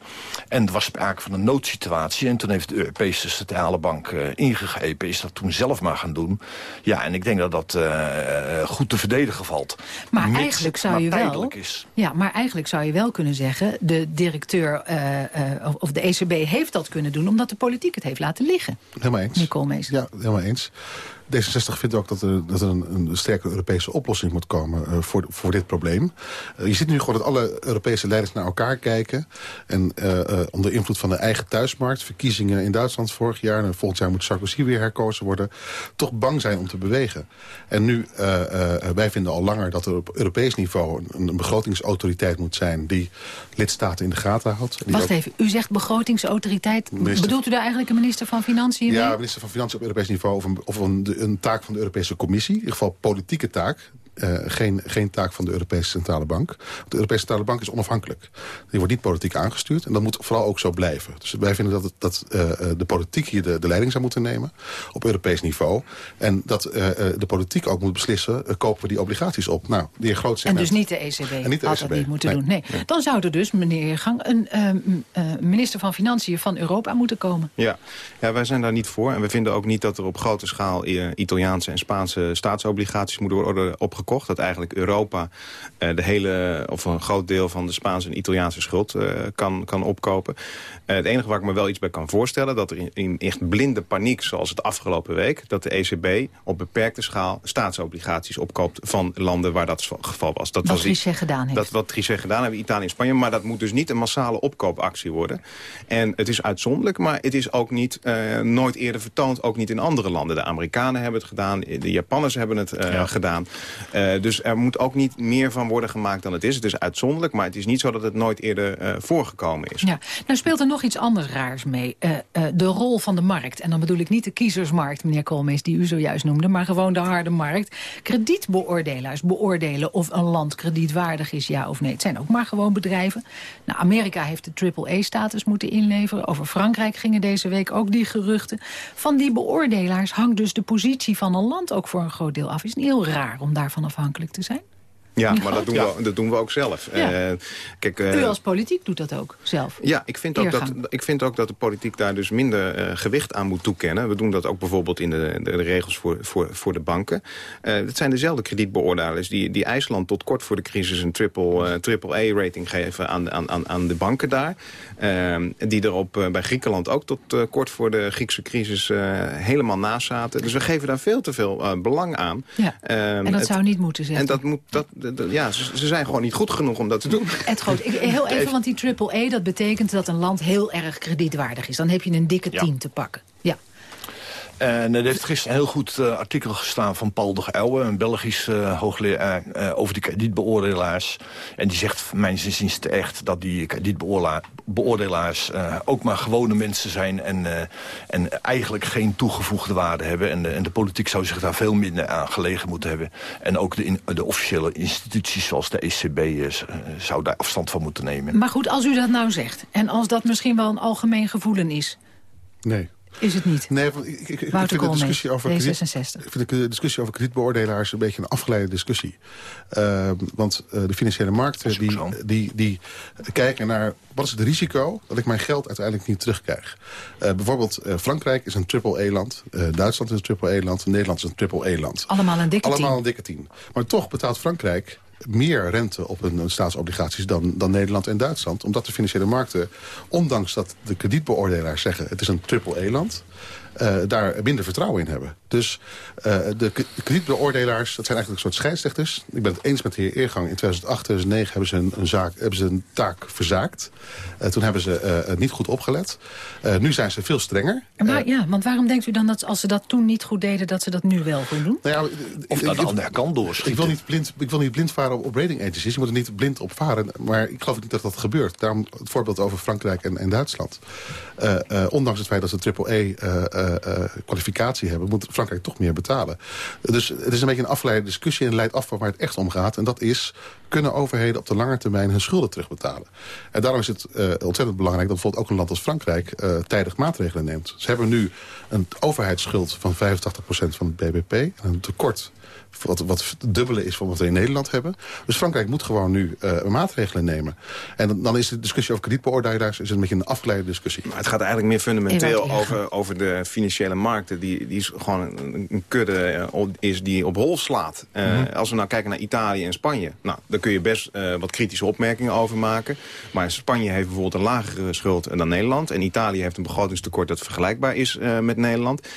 En er was sprake van een noodsituatie. En toen heeft de Europese Centrale Bank ingegrepen. Is dat toen zelf maar gaan doen. Ja, en ik denk dat dat uh, goed te verdedigen valt. Maar Mits eigenlijk zou je wel... Is. Ja, maar eigenlijk zou je wel kunnen zeggen... de directeur uh, uh, of de ECB heeft dat kunnen doen... omdat de politiek het heeft laten liggen. Helemaal eens. Nicole Mees. Ja, helemaal eens. D66 vindt ook dat er, dat er een, een sterke Europese oplossing moet komen uh, voor, voor dit probleem. Uh, je ziet nu gewoon dat alle Europese leiders naar elkaar kijken. En uh, onder invloed van de eigen thuismarkt, verkiezingen in Duitsland vorig jaar... en volgend jaar moet Sarkozy weer herkozen worden... toch bang zijn om te bewegen. En nu, wij vinden al langer dat er op Europees niveau... een, een begrotingsautoriteit moet zijn die lidstaten in de gaten houdt. Wacht ook... even, u zegt begrotingsautoriteit. Minister... Bedoelt u daar eigenlijk een minister van Financiën mee? Ja, minister van Financiën op Europees niveau of een, of een een taak van de Europese Commissie. In ieder geval politieke taak. Uh, geen, geen taak van de Europese Centrale Bank. De Europese Centrale Bank is onafhankelijk. Die wordt niet politiek aangestuurd. En dat moet vooral ook zo blijven. Dus wij vinden dat, dat uh, de politiek hier de, de leiding zou moeten nemen. Op Europees niveau. En dat uh, de politiek ook moet beslissen... kopen we die obligaties op. Nou, de heer Groot En dus niet de ECB en niet de had ECB. dat niet moeten nee. doen. Nee. nee. Dan zou er dus, meneer Gang... een minister van Financiën van Europa moeten komen. Ja. ja, wij zijn daar niet voor. En we vinden ook niet dat er op grote schaal... Italiaanse en Spaanse staatsobligaties moeten worden opgekomen gekocht. Dat eigenlijk Europa de hele, of een groot deel van de Spaanse en Italiaanse schuld kan, kan opkopen. het enige waar ik me wel iets bij kan voorstellen... dat er in, in echt blinde paniek, zoals het afgelopen week... dat de ECB op beperkte schaal staatsobligaties opkoopt... van landen waar dat het geval was. Dat wat was Trichet gedaan heeft. Dat wat Trichet gedaan heeft, Italië en Spanje. Maar dat moet dus niet een massale opkoopactie worden. En het is uitzonderlijk, maar het is ook niet, uh, nooit eerder vertoond. Ook niet in andere landen. De Amerikanen hebben het gedaan, de Japanners hebben het uh, gedaan. Uh, dus er moet ook niet meer van worden gemaakt dan het is. Het is uitzonderlijk, maar het is niet zo dat het nooit eerder voorgekomen is. Ja. Nou speelt er nog iets anders raars mee. de rol van de markt. En dan bedoel ik niet de kiezersmarkt, meneer Koolmees, die u zojuist noemde... maar gewoon de harde markt. Kredietbeoordelaars beoordelen of een land kredietwaardig is, ja of nee. Het zijn ook maar gewoon bedrijven. Nou, Amerika heeft de AAA-status moeten inleveren. Over Frankrijk gingen deze week ook die geruchten. Van die beoordelaars hangt dus de positie van een land ook voor een groot deel af. Is niet heel raar om daarvan afhankelijk te zijn? Ja, maar dat doen, we, dat doen we ook zelf. Ja. Uh, kijk, uh, U als politiek doet dat ook zelf? Ja, ik vind, ook dat, ik vind ook dat de politiek daar dus minder uh, gewicht aan moet toekennen. We doen dat ook bijvoorbeeld in de, de, de regels voor, voor, voor de banken. het zijn dezelfde kredietbeoordelers die, die IJsland tot kort voor de crisis... een triple, triple A-rating geven aan, aan, aan de banken daar. die erop bij Griekenland ook tot kort voor de Griekse crisis helemaal naast zaten. Dus we geven daar veel te veel belang aan. Ja. en dat het, zou niet moeten zijn. En dat moet... Dat, ja, ze, zijn gewoon niet goed genoeg om dat te doen. Ed Groot, heel even, want die triple A, dat betekent dat een land heel erg kredietwaardig is. Dan heb je een dikke tien te pakken. Ja. En er heeft gisteren een heel goed uh, artikel gestaan van Paul de een Belgisch uh, hoogleraar uh, over die kredietbeoordelaars. En die zegt, mijn zin echt, dat die kredietbeoordelaars... ook maar gewone mensen zijn en, en eigenlijk geen toegevoegde waarde hebben. En de, en de politiek zou zich daar veel minder aan gelegen moeten hebben. En ook de, in, de officiële instituties zoals de ECB zou daar afstand van moeten nemen. Maar goed, als u dat nou zegt, en als dat misschien wel een algemeen gevoelen is... Nee. Is het niet? Nee, ik, ik, ik vind de discussie over krediet, ik vind de discussie over kredietbeoordelaars een beetje een afgeleide discussie. Uh, want uh, de financiële markten die, die, die kijken naar wat is het risico dat ik mijn geld uiteindelijk niet terugkrijg. Uh, bijvoorbeeld Frankrijk is een triple-E-land, Duitsland is een triple-E-land, Nederland is een triple-E-land. Allemaal een dikke Allemaal een dikke tien. Maar toch betaalt Frankrijk meer rente op hun staatsobligaties dan, dan Nederland en Duitsland. Omdat de financiële markten, ondanks dat de kredietbeoordelaars zeggen... het is een triple-E-land, uh, daar minder vertrouwen in hebben. Dus uh, de kredietbeoordelaars, dat zijn eigenlijk een soort scheidsrechters. Ik ben het eens met de heer Eergang. In 2008, 2009 hebben ze een, een, zaak, hebben ze een taak verzaakt. Uh, toen hebben ze uh, niet goed opgelet. nu zijn ze veel strenger. Maar, ja, want waarom denkt u dan dat als ze dat toen niet goed deden... dat ze dat nu wel goed doen? Nou ja, of dat de andere kant doorschieten. Ik wil niet blind, ik wil niet blind varen op, op rating agencies. Je moet er niet blind op varen. Maar ik geloof niet dat dat gebeurt. Daarom het voorbeeld over Frankrijk en, en Duitsland. ondanks het feit dat ze triple-E-kwalificatie hebben... moet Frankrijk toch meer betalen. Dus het is een beetje een afgeleide discussie... en leidt af van waar het echt om gaat. En dat is, kunnen overheden op de lange termijn hun schulden terugbetalen? En daarom is het uh, ontzettend belangrijk... dat bijvoorbeeld ook een land als Frankrijk tijdig maatregelen neemt. Ze hebben nu een overheidsschuld van 85% van het BBP... en een tekort wat, wat het dubbele is van wat we in Nederland hebben. Dus Frankrijk moet gewoon nu uh, maatregelen nemen. En dan is de discussie over kredietbeoordelaars is een beetje een afgeleide discussie. Maar het gaat eigenlijk meer fundamenteel over, over de financiële markten. Die, die is gewoon een, een kudde uh, is die op hol slaat. Uh, mm -hmm. Als we nou kijken naar Italië en Spanje. Nou, daar kun je best wat kritische opmerkingen over maken. Maar Spanje heeft bijvoorbeeld een lagere schuld dan Nederland. En Italië heeft een begrotingstekort dat vergelijkbaar is met Nederland.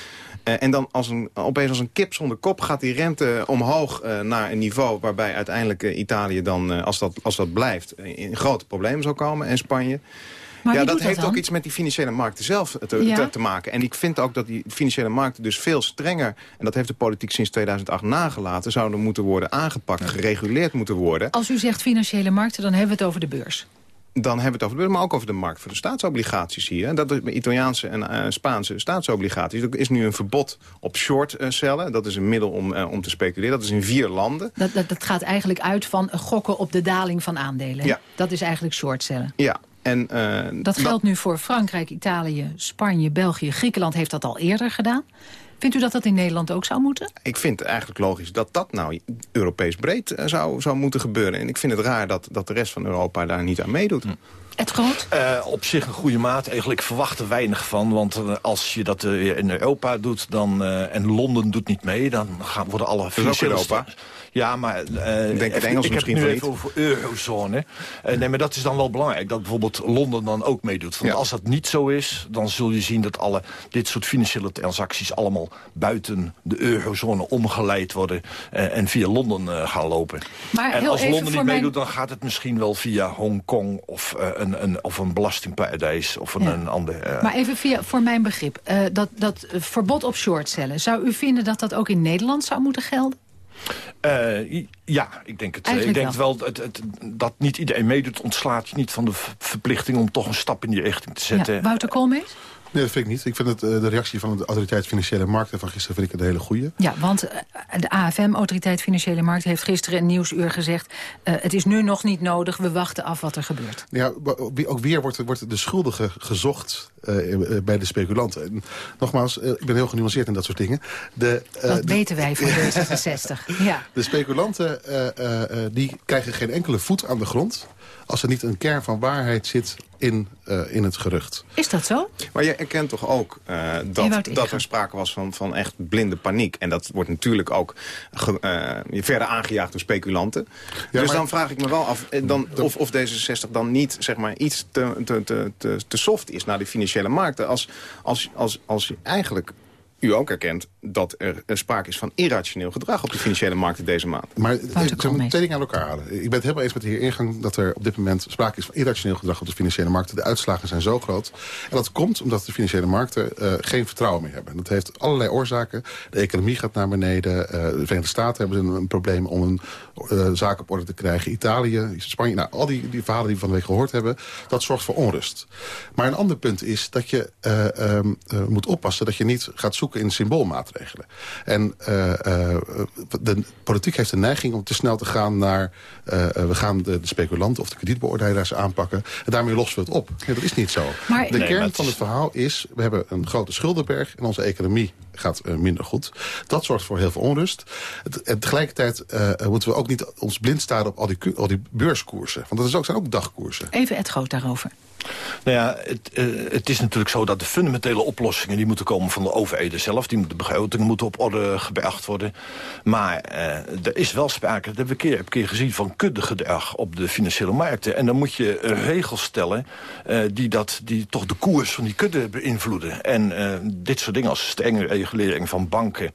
Uh, en dan als een, opeens als een kip zonder kop gaat die rente omhoog uh, naar een niveau... waarbij uiteindelijk uh, Italië dan, als, dat, als dat blijft, in grote problemen zal komen. En Spanje. Maar ja, dat, heeft dat ook iets met die financiële markten zelf te, ja. te, te, maken. En ik vind ook dat die financiële markten dus veel strenger... en dat heeft de politiek sinds 2008 nagelaten... zouden moeten worden aangepakt, gereguleerd moeten worden. Als u zegt financiële markten, dan hebben we het over de beurs dan hebben we het over de beurs, maar ook over de markt voor de staatsobligaties hier. En dat is met Italiaanse en uh, Spaanse staatsobligaties. Er is nu een verbod op short cellen. Dat is een middel om, uh, om te speculeren. Dat is in vier landen. Dat, dat, dat gaat eigenlijk uit van gokken op de daling van aandelen. Ja. Dat is eigenlijk short cellen. Ja, en, uh, dat geldt nu voor Frankrijk, Italië, Spanje, België. Griekenland heeft dat al eerder gedaan. Vindt u dat dat in Nederland ook zou moeten? Ik vind het eigenlijk logisch dat dat nou Europees breed zou, zou moeten gebeuren. En ik vind het raar dat, dat de rest van Europa daar niet aan meedoet. Hm. Het groot? Uh, op zich een goede maat. Eigenlijk verwacht er weinig van. Want uh, als je dat uh, in Europa doet dan, en Londen doet niet mee... dan gaan, worden alle financiële... Europa? Ja, maar uh, ik denk het Engels ik misschien heb het nu even over eurozone. Uh, nee, maar dat is dan wel belangrijk, dat bijvoorbeeld Londen dan ook meedoet. Want ja. als dat niet zo is, dan zul je zien dat alle dit soort financiële transacties... allemaal buiten de eurozone omgeleid worden uh, en via Londen gaan lopen. Maar en als Londen niet mijn... meedoet, dan gaat het misschien wel via Hongkong... of, een, een, of een belastingparadijs of een, ja. een ander... Maar even via, voor mijn begrip, dat, dat verbod op shortcellen... zou u vinden dat dat ook in Nederland zou moeten gelden? Uh, ja, ik denk het. Eigenlijk ik denk wel, wel het, het, dat niet iedereen meedoet... ontslaat je niet van de verplichting om toch een stap in die richting te zetten. Ja, Wouter Koolmees? Nee, dat vind ik niet. Ik vind het, de reactie van de Autoriteit Financiële Markten van gisteren vind ik een hele goede. Ja, want de AFM, Autoriteit Financiële Markten, heeft gisteren in Nieuwsuur gezegd... Uh, het is nu nog niet nodig, we wachten af wat er gebeurt. Ja, ook weer wordt, wordt de schuldige gezocht uh, bij de speculanten. En nogmaals, uh, ik ben heel genuanceerd in dat soort dingen. De, dat weten wij van D66, ja. De speculanten die krijgen geen enkele voet aan de grond als er niet een kern van waarheid zit in, uh, in het gerucht. Is dat zo? Maar je erkent toch ook uh, dat, dat er sprake was van, van echt blinde paniek. En dat wordt natuurlijk ook ge, uh, verder aangejaagd door speculanten. Ja, dus maar, dan vraag ik me wel af dan, of, of D66 dan niet zeg maar, iets te, te, te, te soft is naar de financiële markten. Als, als, als, als je eigenlijk u ook erkent dat er sprake is van irrationeel gedrag op de financiële markten deze maand. Maar ik zou twee dingen aan elkaar halen. Ik ben het helemaal eens met de heer Ingang dat er op dit moment sprake is van irrationeel gedrag op de financiële markten. De uitslagen zijn zo groot. En dat komt omdat de financiële markten uh, geen vertrouwen meer hebben. Dat heeft allerlei oorzaken. De economie gaat naar beneden. Uh, de Verenigde Staten hebben een probleem om een uh, zaak op orde te krijgen. Italië, Spanje, nou, al die, die verhalen die we van de week gehoord hebben, dat zorgt voor onrust. Maar een ander punt is dat je um, moet oppassen dat je niet gaat zoeken in symboolmaatregelen. En uh, uh, de politiek heeft de neiging om te snel te gaan naar... Uh, we gaan de, de, speculanten of de kredietbeoordelaars aanpakken... en daarmee lossen we het op. Ja, dat is niet zo. Maar, de nee, kern van het verhaal is... we hebben een grote schuldenberg en onze economie gaat uh, minder goed. Dat zorgt voor heel veel onrust. En tegelijkertijd uh, moeten we ook niet ons blind staren op al die, al die beurskoersen. Want dat is ook, zijn ook dagkoersen. Even het groot daarover. Nou ja, het, uh, het, is natuurlijk zo dat de fundamentele oplossingen... die moeten komen van de overheden zelf. Die de begrotingen moeten op orde gebracht worden. Maar uh, er is wel sprake, dat hebben we op keer gezien... van kuddegedrag op de financiële markten. En dan moet je regels stellen uh, die, dat, die toch de koers van die kudde beïnvloeden. En dit soort dingen als strenge regulering van banken...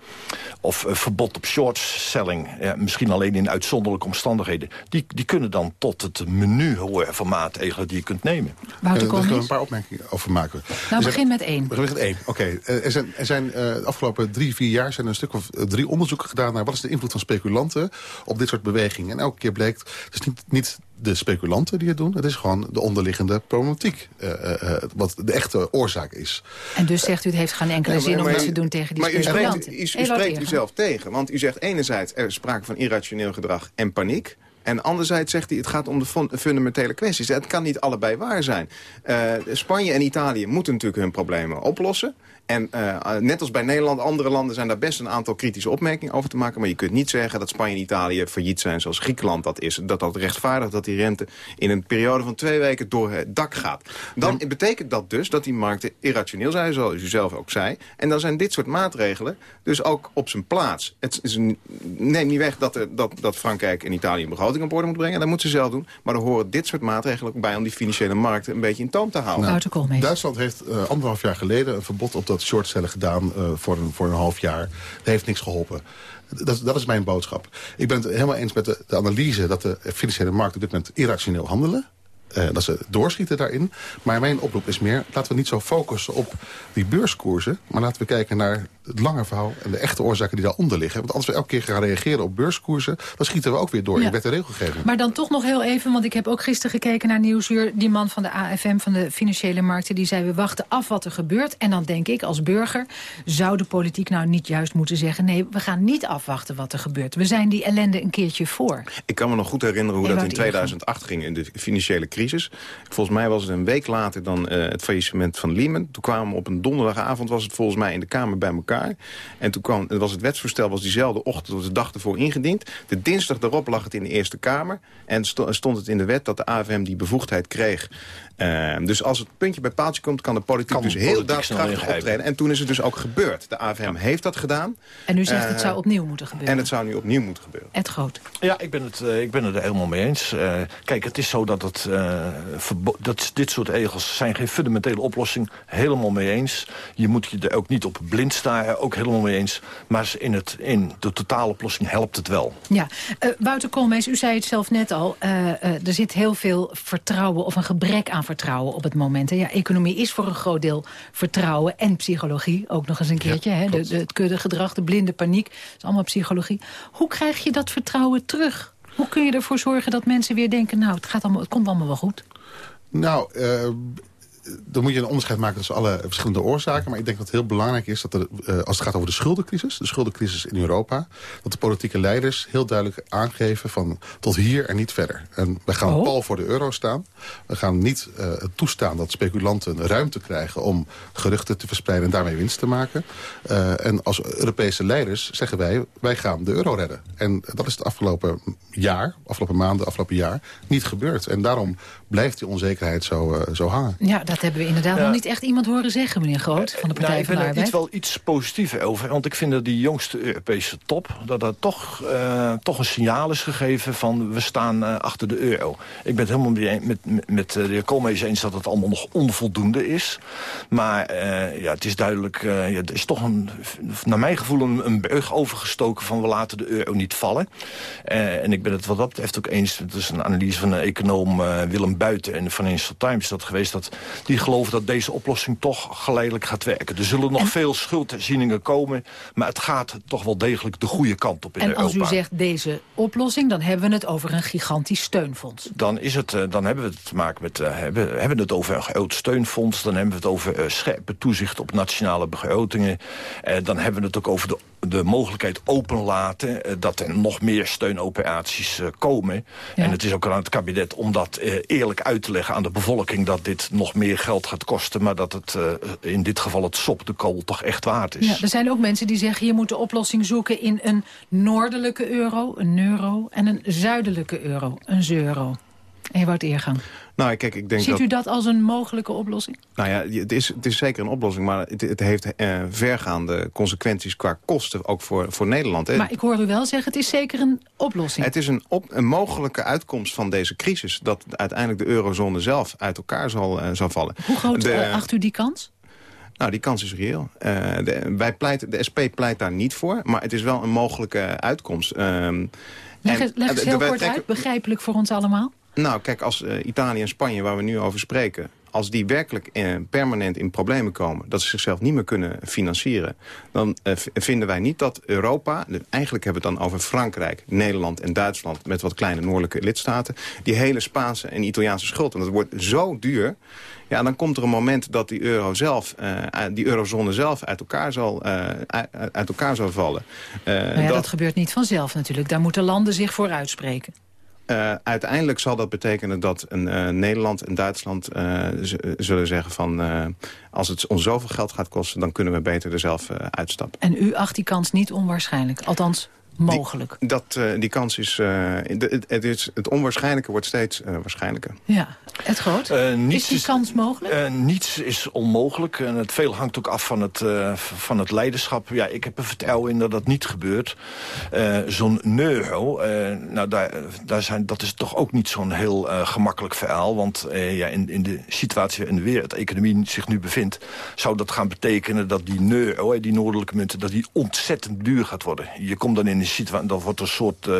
of verbod op shortselling, misschien alleen in uitzonderlijke omstandigheden... Die, die kunnen dan tot het menu horen van maatregelen die je kunt nemen. Wouter uh, daar we een paar opmerkingen over maken. Nou, begin met één. Begin met één, oké. Okay. Uh, er zijn, er zijn uh, de afgelopen drie, vier jaar zijn er een stuk of drie onderzoeken gedaan... naar wat is de invloed van speculanten op dit soort bewegingen. En elke keer bleek, het is niet, niet de speculanten die het doen. Het is gewoon de onderliggende problematiek. Uh, uh, wat de echte oorzaak is. En dus zegt u het heeft geen enkele ja, maar, zin om wat te doen tegen die maar speculanten. Maar u spreekt, u, u spreekt u zelf tegen. Want u zegt enerzijds er is sprake van irrationeel gedrag en paniek. En anderzijds zegt hij, het gaat om de fundamentele kwesties. Het kan niet allebei waar zijn. Uh, Spanje en Italië moeten natuurlijk hun problemen oplossen. En uh, net als bij Nederland, andere landen zijn daar best een aantal kritische opmerkingen over te maken. Maar je kunt niet zeggen dat Spanje en Italië failliet zijn zoals Griekenland dat is. Dat dat rechtvaardigt dat die rente in een periode van twee weken door het dak gaat. Dan ja. betekent dat dus dat die markten irrationeel zijn, zoals u zelf ook zei. En dan zijn dit soort maatregelen dus ook op zijn plaats. Het is een, neem niet weg dat, er, dat, dat Frankrijk en Italië een begroting op orde moeten brengen. Dat moeten ze zelf doen. Maar er horen dit soort maatregelen ook bij om die financiële markten een beetje in toom te houden. Nou, Duitsland heeft uh, anderhalf jaar geleden een verbod op dat shortcellen gedaan uh, voor, een, voor een half jaar. Dat heeft niks geholpen. Dat, dat is mijn boodschap. Ik ben het helemaal eens met de, analyse dat de financiële markten op dit moment irrationeel handelen. Uh, dat ze doorschieten daarin. Maar mijn oproep is meer, laten we niet zo focussen op die beurskoersen... maar laten we kijken naar het lange verhaal en de echte oorzaken die daaronder liggen. Want als we elke keer gaan reageren op beurskoersen... dan schieten we ook weer door ja. in wet en regelgeving. Maar dan toch nog heel even, want ik heb ook gisteren gekeken naar Nieuwsuur. Die man van de AFM, van de financiële markten, die zei... we wachten af wat er gebeurt. En dan denk ik, als burger, zou de politiek nou niet juist moeten zeggen... nee, we gaan niet afwachten wat er gebeurt. We zijn die ellende een keertje voor. Ik kan me nog goed herinneren hoe dat in 2008 ging... in de financiële crisis. Volgens mij was het een week later dan uh, het faillissement van Lehman. Toen kwamen we op een donderdagavond, was het volgens mij in de Kamer bij elkaar elkaar. En toen kwam, was het wetsvoorstel was diezelfde ochtend, of de dag ervoor ingediend. De dinsdag daarop lag het in de Eerste Kamer. En stond het in de wet dat de AFM die bevoegdheid kreeg Ehm, dus als het puntje bij paaltje komt, kan de politiek dus heel daadkrachtig optreden. En toen is het dus ook gebeurd. De AVM heeft dat gedaan. En u zegt het zou eh, opnieuw moeten gebeuren. En het zou nu opnieuw moeten gebeuren. Ed Groot. Ja, ik ben het, uh, ik ben het er helemaal mee eens. Uh, kijk, het is zo dat, het, dat dit soort regels zijn geen fundamentele oplossing. Helemaal mee eens. Je moet je er ook niet op blind staren. Ook helemaal mee eens. Maar in, het, in de totale oplossing helpt het wel. Ja, Wouter Koolmees, u zei het zelf net al. er zit heel veel vertrouwen of een gebrek aan vertrouwen op het moment. Ja, economie is voor een groot deel vertrouwen en psychologie. Ook nog eens een keertje. hè? De, de, het kuddegedrag, de blinde paniek. Dat is allemaal psychologie. Hoe krijg je dat vertrouwen terug? Hoe kun je ervoor zorgen dat mensen weer denken... nou, het, gaat allemaal, het komt allemaal wel goed? Nou, uh, dan moet je een onderscheid maken tussen alle verschillende oorzaken. Maar ik denk dat het heel belangrijk is dat er, uh, als het gaat over de schuldencrisis... de schuldencrisis in Europa... dat de politieke leiders heel duidelijk aangeven van tot hier en niet verder. En wij gaan oh. pal voor de euro staan. We gaan niet uh, toestaan dat speculanten ruimte krijgen... om geruchten te verspreiden en daarmee winst te maken. Uh, en als Europese leiders zeggen wij, wij gaan de euro redden. En dat is het afgelopen jaar, afgelopen maanden, afgelopen jaar... niet gebeurd. En daarom blijft die onzekerheid zo, zo hangen. Ja, dat hebben we inderdaad nog niet echt iemand horen zeggen, meneer Groot, van de Partij nou, van de Arbeid. Ik ben er wel iets positiever over, want ik vind dat die jongste Europese top... dat dat toch, uh, toch een signaal is gegeven van we staan uh, achter de euro. Ik ben het helemaal met, met, met eh, de heer Koolmees eens dat het allemaal nog onvoldoende is. Maar uh, ja, het is duidelijk, ja, er is toch een, naar mijn gevoel een, een brug overgestoken van we laten de euro niet vallen. en ik ben het wat dat betreft ook eens, het is een analyse van een econoom Willem Buiten en de Financial Times dat geweest, dat die geloven dat deze oplossing toch geleidelijk gaat werken. Er zullen nog veel schuldherzieningen komen, maar het gaat toch wel degelijk de goede kant op in en Europa. En als u zegt deze oplossing, dan hebben we het over een gigantisch steunfonds. Dan, is het, eh, dan hebben we het te maken met, uh, hebben, hebben het over een groot steunfonds, dan hebben we het over uh, scherpe toezicht op nationale begrotingen, dan hebben we het ook over de de mogelijkheid openlaten uh, dat er nog meer steunoperaties uh, komen. En het is ook aan het kabinet om dat uh, eerlijk uit te leggen aan de bevolking... dat dit nog meer geld gaat kosten, maar dat het in dit geval het sop de kool toch echt waard is. Ja, er zijn ook mensen die zeggen je moet de oplossing zoeken in een noordelijke euro, een euro... en een zuidelijke euro, een zeuro. Ewout Eergang. Nou, kijk, ik denk Ziet u dat als een mogelijke oplossing? Nou ja, het is, het is zeker een oplossing, maar het, het heeft eh, vergaande consequenties qua kosten, ook voor, voor Nederland. Hè. Maar ik hoor u wel zeggen, het is zeker een oplossing. Het is een, op, een mogelijke uitkomst van deze crisis, dat uiteindelijk de eurozone zelf uit elkaar zal, uh, zal vallen. Hoe groot de, uh, acht u die kans? Nou, die kans is reëel. Uh, de, wij pleiten, de SP pleit daar niet voor, maar het is wel een mogelijke uitkomst. Uh, leg, en, leg eens heel kort uit, begrijpelijk voor ons allemaal. Nou, kijk, als uh, Italië en Spanje, waar we nu over spreken... als die werkelijk uh, permanent in problemen komen... dat ze zichzelf niet meer kunnen financieren... dan uh, vinden wij niet dat Europa... eigenlijk hebben we het dan over Frankrijk, Nederland en Duitsland... met wat kleine noordelijke lidstaten... die hele Spaanse en Italiaanse schuld... want het wordt zo duur... Ja, dan komt er een moment dat die, euro zelf, die eurozone zelf uit elkaar zal, uit elkaar zal vallen. Nou ja, dat... dat gebeurt niet vanzelf natuurlijk. Daar moeten landen zich voor uitspreken. Uh, uiteindelijk zal dat betekenen dat een, uh, Nederland en Duitsland uh, zullen zeggen van... als het ons zoveel geld gaat kosten, dan kunnen we beter er zelf uitstappen. En u acht die kans niet onwaarschijnlijk? Althans, mogelijk? Die, dat, uh, die kans is, uh, het, het, is... Het onwaarschijnlijke wordt steeds uh, waarschijnlijker. Ja, het groot. is die kans mogelijk? niets is onmogelijk. En het veel hangt ook af van het, van het leiderschap. Ja, ik heb er vertrouwen in dat dat niet gebeurt. zo'n neuro, nou, daar, daar zijn, dat is toch ook niet zo'n heel gemakkelijk verhaal. Want ja, in, in de situatie in de wereld, de economie zich nu bevindt... zou dat gaan betekenen dat die neuro, die noordelijke munten... dat die ontzettend duur gaat worden. Je komt dan in dat wordt een soort uh,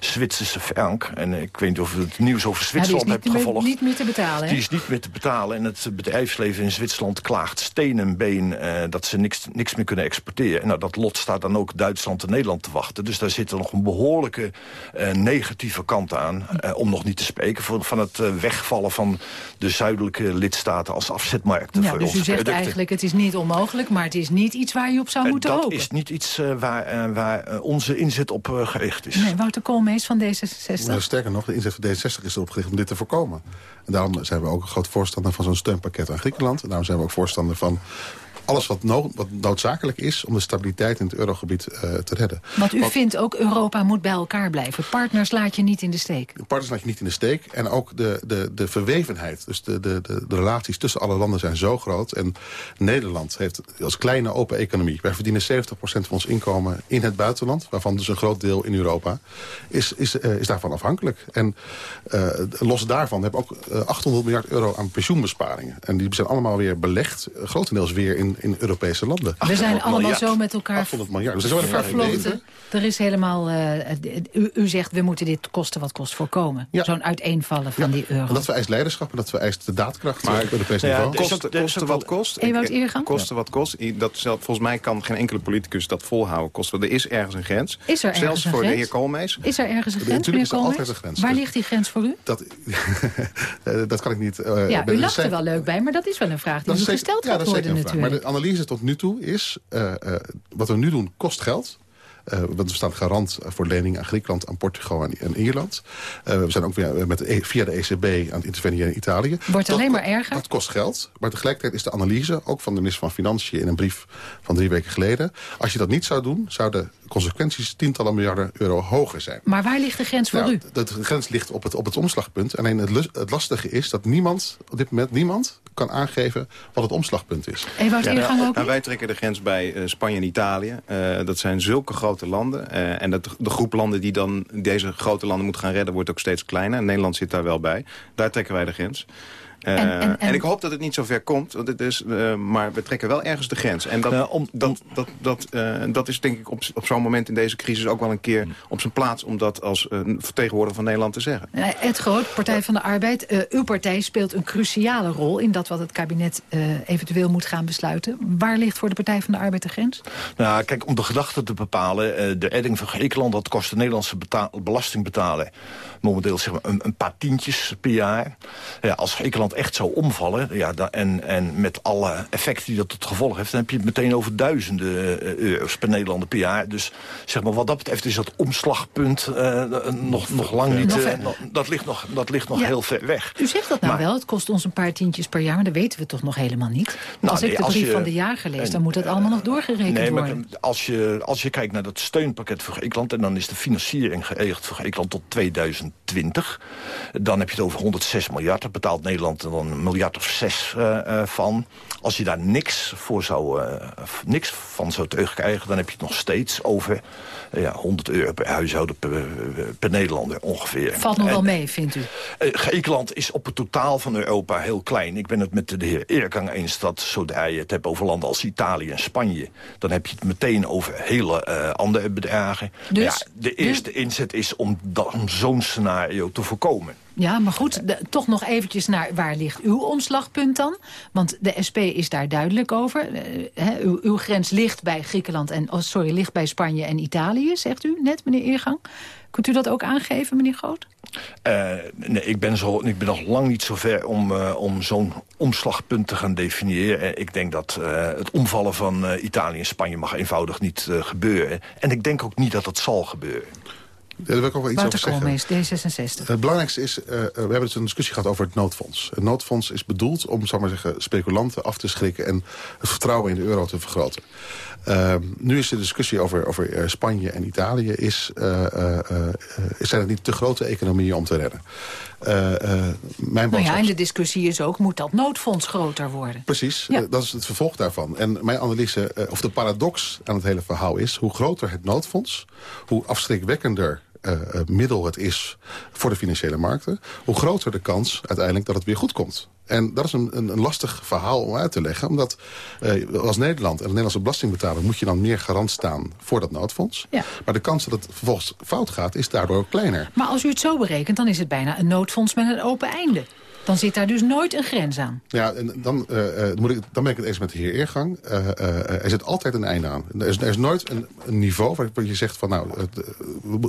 Zwitserse frank. En ik weet niet of u het nieuws over Zwitserland ja, hebt gevolgd. Die is niet meer te betalen, Die is niet meer te betalen. En het bedrijfsleven in Zwitserland klaagt steen en been... Uh, dat ze niks, niks meer kunnen exporteren. En nou, dat lot staat dan ook Duitsland en Nederland te wachten. Dus daar zit er nog een behoorlijke uh, negatieve kant aan. om nog niet te spreken van, van het wegvallen van de zuidelijke lidstaten... als afzetmarkten ja, voor dus onze u zegt eigenlijk het is niet onmogelijk... maar het is niet iets waar je op zou moeten dat hopen. Dat is niet iets waar, waar onze inzet op uh, gericht is. Nee, Wouter Koolmees van D66. Nou, sterker nog, de inzet van D66 is erop gericht om dit te voorkomen. En daarom zijn we ook een groot voorstander van zo'n steunpakket aan Griekenland. En daarom zijn we ook voorstander van alles wat, wat, noodzakelijk is om de stabiliteit in het eurogebied te redden. Want u vindt ook Europa moet bij elkaar blijven. Partners laat je niet in de steek. Partners laat je niet in de steek. En ook de, de, de verwevenheid, dus de, de, de, de relaties tussen alle landen zijn zo groot. En Nederland heeft als kleine open economie... wij verdienen 70% van ons inkomen in het buitenland... waarvan dus een groot deel in Europa, is, is, is daarvan afhankelijk. En los daarvan hebben we ook 800 miljard euro aan pensioenbesparingen. En die zijn allemaal weer belegd, grotendeels weer in, in Europese landen. We zijn allemaal zo met elkaar 800 miljard. We zijn zo Er is helemaal, uh, u, u, zegt we moeten dit kosten wat kost voorkomen. Ja. Zo'n uiteenvallen van ja. die euro. En dat vereist leiderschap en dat vereist de daadkracht maar, op Europees ja, niveau. Kosten, kosten wat kost. Ewout Eergang? Kosten wat kost. Dat zelf, volgens mij kan geen enkele politicus dat volhouden. Kosten. Er is ergens een grens. Is er Zelfs een voor grens? de heer Koolmees. Is er ergens een grens, Natuurlijk is er altijd een grens. Waar ligt die grens voor u? Dat, dat kan ik niet... Uh, ja, u lacht er wel leuk bij, maar dat is wel een vraag die u gesteld gaat worden natuurlijk. Analyse tot nu toe is, uh, uh, wat we nu doen kost geld. Uh, want we staan garant voor leningen aan Griekenland, aan Portugal en, en Ierland. Uh, we zijn ook weer met de, via de ECB aan het interveneren in Italië. Wordt dat, alleen maar erger? Dat kost geld. Maar tegelijkertijd is de analyse, ook van de minister van Financiën... in een brief van drie weken geleden... als je dat niet zou doen, zouden consequenties tientallen miljarden euro hoger zijn. Maar waar ligt de grens voor nou, u? De, de grens ligt op het, op het omslagpunt. Alleen het, het lastige is dat niemand, op dit moment niemand kan aangeven wat het omslagpunt is. Ewout ja, ook nou, Wij trekken de grens bij uh, Spanje en Italië. Uh, dat zijn zulke grote landen. Uh, en dat, de groep landen die dan deze grote landen moet gaan redden... wordt ook steeds kleiner. Nederland zit daar wel bij. Daar trekken wij de grens. Uh, en, en, en, en, ik hoop dat het niet zo ver komt. Want het is, uh, maar we trekken wel ergens de grens. En dat, uh, om, dat, dat, dat, dat is denk ik op, op zo'n moment in deze crisis ook wel een keer op zijn plaats... om dat als vertegenwoordiger van Nederland te zeggen. Ed Groot, Partij van de Arbeid. uw partij speelt een cruciale rol in dat wat het kabinet eventueel moet gaan besluiten. Waar ligt voor de Partij van de Arbeid de grens? Nou, kijk, om de gedachte te bepalen... de redding van Griekenland, dat kost de Nederlandse belastingbetaler... momenteel zeg maar een, een paar tientjes per jaar. Ja, als Griekenland echt zou omvallen... Ja, dan, en, en met alle effecten die dat tot gevolg heeft... dan heb je het meteen over duizenden euro's per Nederlander per jaar. Dus zeg maar, wat dat betreft is dat omslagpunt uh, nog, nog lang niet... Uh, dat ligt nog, dat ligt nog ja. heel ver weg. U zegt dat nou maar, wel, het kost ons een paar tientjes per jaar... maar dat weten we toch nog helemaal niet? Nou, als ik de brief je, van de jager lees, dan moet dat allemaal nog doorgerekend nee, worden. Maar als je, als je kijkt naar dat steunpakket voor Griekenland... en dan is de financiering geëigend voor Griekenland tot 2020... dan heb je het over 106 miljard. Dat betaalt Nederland dan een miljard of zes uh, uh, van. Als je daar niks, voor zou, uh, niks van zou terugkrijgen... dan heb je het nog steeds over ja, 100 euro per huishouden per, per Nederlander ongeveer. Valt nog wel mee, vindt u? Griekenland is op het totaal van Europa heel klein. Ik ben het met de heer Eerkang eens dat zodra je het hebt over landen als Italië en Spanje... dan heb je het meteen over hele andere bedragen. Dus, ja, de eerste dus, inzet is om, om zo'n scenario te voorkomen. Ja, maar goed, toch nog eventjes naar waar ligt uw omslagpunt dan? Want de SP is daar duidelijk over. He, uw, uw, grens ligt bij Griekenland en oh, sorry, ligt bij Spanje en Italië, zegt u net, meneer Eergang. Kunt u dat ook aangeven, meneer Groot? Uh, nee, ik ben, zo, ik ben nog lang niet zo ver om, uh, om zo'n omslagpunt te gaan definiëren. Ik denk dat het omvallen van Italië en Spanje mag eenvoudig niet gebeuren. En ik denk ook niet dat dat zal gebeuren. Daar wil ik ook wel iets over zeggen. Koolmees, D66. Het belangrijkste is, uh, we hebben dus een discussie gehad over het noodfonds. Het noodfonds is bedoeld om, zal maar zeggen, speculanten af te schrikken... en het vertrouwen in de euro te vergroten. Uh, nu is de discussie over, over uh, Spanje en Italië... Is, zijn het niet te grote economieën om te redden. mijn nou ja, en de discussie is ook, moet dat noodfonds groter worden? Precies, ja. dat is het vervolg daarvan. En mijn analyse, of de paradox aan het hele verhaal is... hoe groter het noodfonds, hoe afschrikwekkender middel het is voor de financiële markten... hoe groter de kans uiteindelijk dat het weer goed komt. En dat is een, een, een lastig verhaal om uit te leggen. Omdat uh, als Nederland en de Nederlandse belastingbetaler... moet je dan meer garant staan voor dat noodfonds. Ja. Maar de kans dat het vervolgens fout gaat is daardoor ook kleiner. Maar als u het zo berekent, dan is het bijna een noodfonds met een open einde. Dan zit daar dus nooit een grens aan. Ja, en dan, uh, moet ik, dan ben ik het eens met de heer Eergang. Uh, uh, er zit altijd een einde aan. Er is, er is nooit een, een niveau waar je zegt van nou,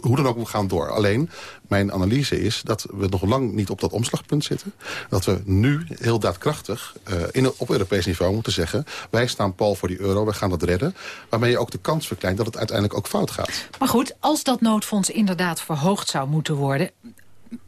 hoe dan ook, we gaan door. Alleen, mijn analyse is dat we nog lang niet op dat omslagpunt zitten. Dat we nu heel daadkrachtig in, op Europees niveau moeten zeggen... wij staan pal voor die euro, wij gaan dat redden. Waarmee je ook de kans verkleint dat het uiteindelijk ook fout gaat. Maar goed, als dat noodfonds inderdaad verhoogd zou moeten worden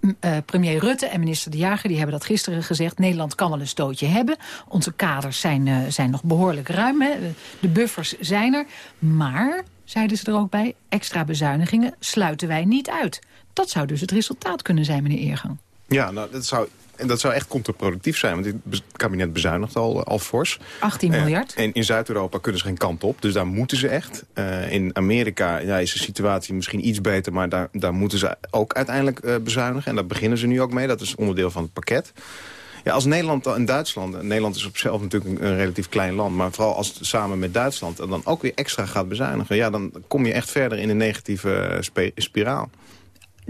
uh, premier Rutte en minister De Jager die hebben dat gisteren gezegd. Nederland kan wel een stootje hebben. Onze kaders zijn, uh, zijn nog behoorlijk ruim. Hè. De buffers zijn er. Maar, zeiden ze er ook bij, extra bezuinigingen sluiten wij niet uit. Dat zou dus het resultaat kunnen zijn, meneer Eergang. Ja, nou, dat zou en dat zou echt contraproductief zijn, want dit kabinet bezuinigt al, al fors. 18 eh, miljard. en in Zuid-Europa kunnen ze geen kant op, dus daar moeten ze echt. Uh, in Amerika ja, is de situatie misschien iets beter, maar daar, daar moeten ze ook uiteindelijk bezuinigen. En daar beginnen ze nu ook mee, dat is onderdeel van het pakket. Ja, als Nederland en Duitsland... Nederland is op zichzelf natuurlijk een, een, relatief klein land... maar vooral als het samen met Duitsland dan ook weer extra gaat bezuinigen... ja, dan kom je echt verder in een negatieve spiraal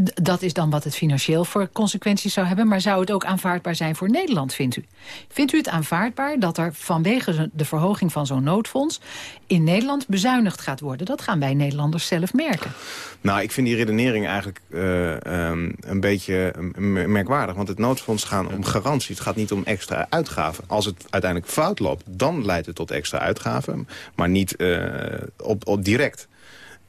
dat is dan wat het financieel voor consequenties zou hebben. Maar zou het ook aanvaardbaar zijn voor Nederland, vindt u? Vindt u het aanvaardbaar dat er vanwege de verhoging van zo'n noodfonds... in Nederland bezuinigd gaat worden? Dat gaan wij Nederlanders zelf merken. Nou, ik vind die redenering eigenlijk uh, um, een beetje merkwaardig. Want het noodfonds gaat om garantie. Het gaat niet om extra uitgaven. Als het uiteindelijk fout loopt, dan leidt het tot extra uitgaven. Maar niet uh, op, op direct.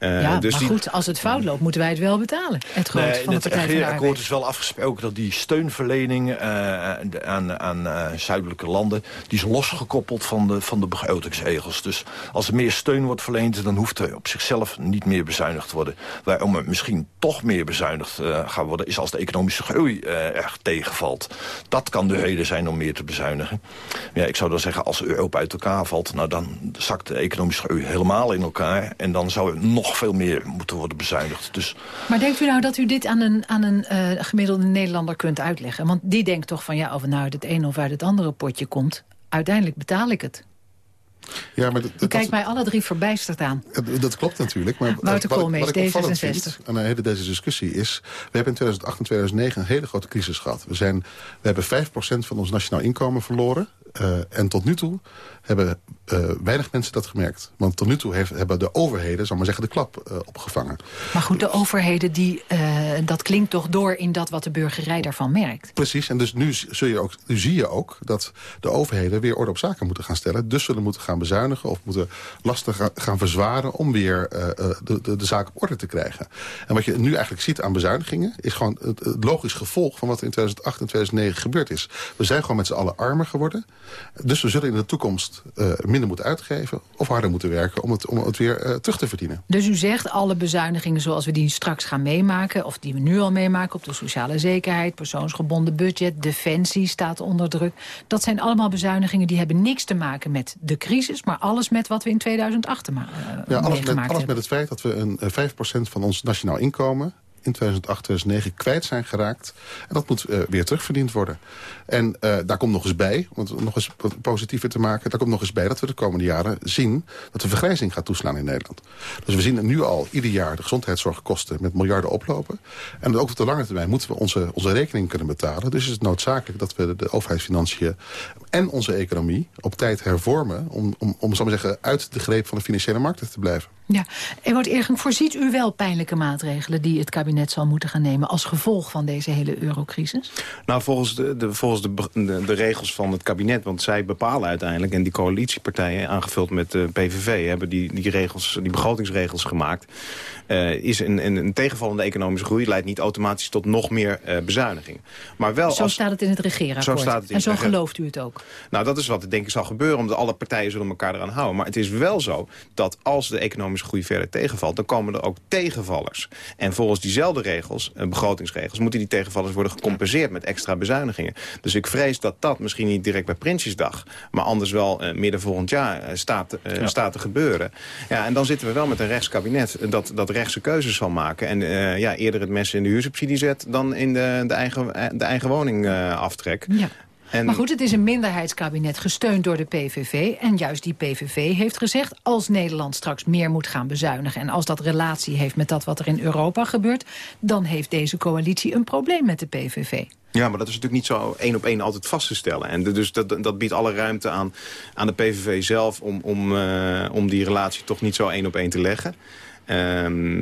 Uh, ja, dus maar goed, als het fout loopt, moeten wij het wel betalen. Het groot nee, van de akkoord is wel afgesproken dat die steunverlening uh, aan, aan uh, zuidelijke landen... die is losgekoppeld van de, van de begrotingsregels. Dus als er meer steun wordt verleend... dan hoeft er op zichzelf niet meer bezuinigd te worden. Waarom er misschien toch meer bezuinigd gaat worden... is als de economische groei erg tegenvalt. Dat kan de reden zijn om meer te bezuinigen. Ja, ik zou dan zeggen, als Europa uit elkaar valt... Nou, dan zakt de economische groei helemaal in elkaar... en dan zou het nog veel meer moeten worden bezuinigd. Dus... Maar denkt u nou dat u dit aan een, aan een uh, gemiddelde Nederlander kunt uitleggen? Want die denkt toch van ja, of het nou uit het ene of uit het andere potje komt... uiteindelijk betaal ik het. Ja, maar u kijkt mij alle drie verbijsterd aan. Dat klopt natuurlijk. Maar Wouter Koolmees, D66. Vind aan hele deze discussie is... we hebben in 2008 en 2009 een hele grote crisis gehad. We, zijn, we hebben 5% van ons nationaal inkomen verloren. Uh, en tot nu toe hebben uh, weinig mensen dat gemerkt. Want tot nu toe heeft, hebben de overheden, zal maar zeggen, de klap uh, opgevangen. Maar goed, de overheden, die, dat klinkt toch door in dat wat de burgerij daarvan merkt? Precies, en dus nu, zul je ook, nu zie je ook dat de overheden weer orde op zaken moeten gaan stellen. Dus zullen moeten gaan bezuinigen of moeten lasten gaan, gaan verzwaren... om weer de, de, de zaak op orde te krijgen. En wat je nu eigenlijk ziet aan bezuinigingen... is gewoon het, het logisch gevolg van wat er in 2008 en 2009 gebeurd is. We zijn gewoon met z'n allen armer geworden. Dus we zullen in de toekomst uh, minder moeten uitgeven... of harder moeten werken om het, om het weer uh, terug te verdienen. Dus u zegt alle bezuinigingen zoals we die straks gaan meemaken... of die we nu al meemaken op de sociale zekerheid... persoonsgebonden budget, defensie staat onder druk... dat zijn allemaal bezuinigingen die hebben niks te maken met de crisis... maar alles met wat we in 2008 uh, ja, alles met, alles met het feit dat we een 5% van ons nationaal inkomen in 2008, 2009 kwijt zijn geraakt. En dat moet uh, weer terugverdiend worden. En uh, daar komt nog eens bij, om het nog eens positiever te maken... daar komt nog eens bij dat we de komende jaren zien... dat de vergrijzing gaat toeslaan in Nederland. Dus we zien nu al ieder jaar de gezondheidszorgkosten met miljarden oplopen. En ook op de lange termijn moeten we onze, onze rekening kunnen betalen. Dus is het noodzakelijk dat we de, de overheidsfinanciën en onze economie op tijd hervormen... om, om, om zal maar zeggen, uit de greep van de financiële markten te blijven. Ja, Ewout Ergen, voorziet u wel pijnlijke maatregelen... die het kabinet zal moeten gaan nemen als gevolg van deze hele eurocrisis? Nou, volgens de, de volgens de, de, de, regels van het kabinet... want zij bepalen uiteindelijk, en die coalitiepartijen... aangevuld met de PVV, hebben die, die, regels, die begrotingsregels gemaakt... Uh, is een, een, een, tegenvallende economische groei... leidt niet automatisch tot nog meer uh, bezuiniging. Maar wel zo staat het in het regeerakkoord. Zo staat het in en zo gelooft u het ook? Nou, dat is wat ik denk ik zal gebeuren... omdat alle partijen zullen elkaar eraan houden. Maar het is wel zo dat als de economische groei verder tegenvalt... dan komen er ook tegenvallers. En volgens diezelfde regels, begrotingsregels... moeten die tegenvallers worden gecompenseerd met extra bezuinigingen. Dus ik vrees dat dat misschien niet direct bij Prinsjesdag... maar anders wel midden volgend jaar staat, ja. staat te gebeuren. Ja, en dan zitten we wel met een rechtskabinet... dat, dat rechtse keuzes zal maken. En ja, eerder het mes in de huursubsidie zet... dan in de, de, eigen, de eigen woning aftrek. Ja. En... Maar goed, het is een minderheidskabinet gesteund door de PVV. En juist die PVV heeft gezegd... als Nederland straks meer moet gaan bezuinigen... en als dat relatie heeft met dat wat er in Europa gebeurt... dan heeft deze coalitie een probleem met de PVV. Ja, maar dat is natuurlijk niet zo één op één altijd vast te stellen. En dus dat, dat biedt alle ruimte aan, aan de PVV zelf... om, om, uh, om die relatie toch niet zo één op één te leggen. Um,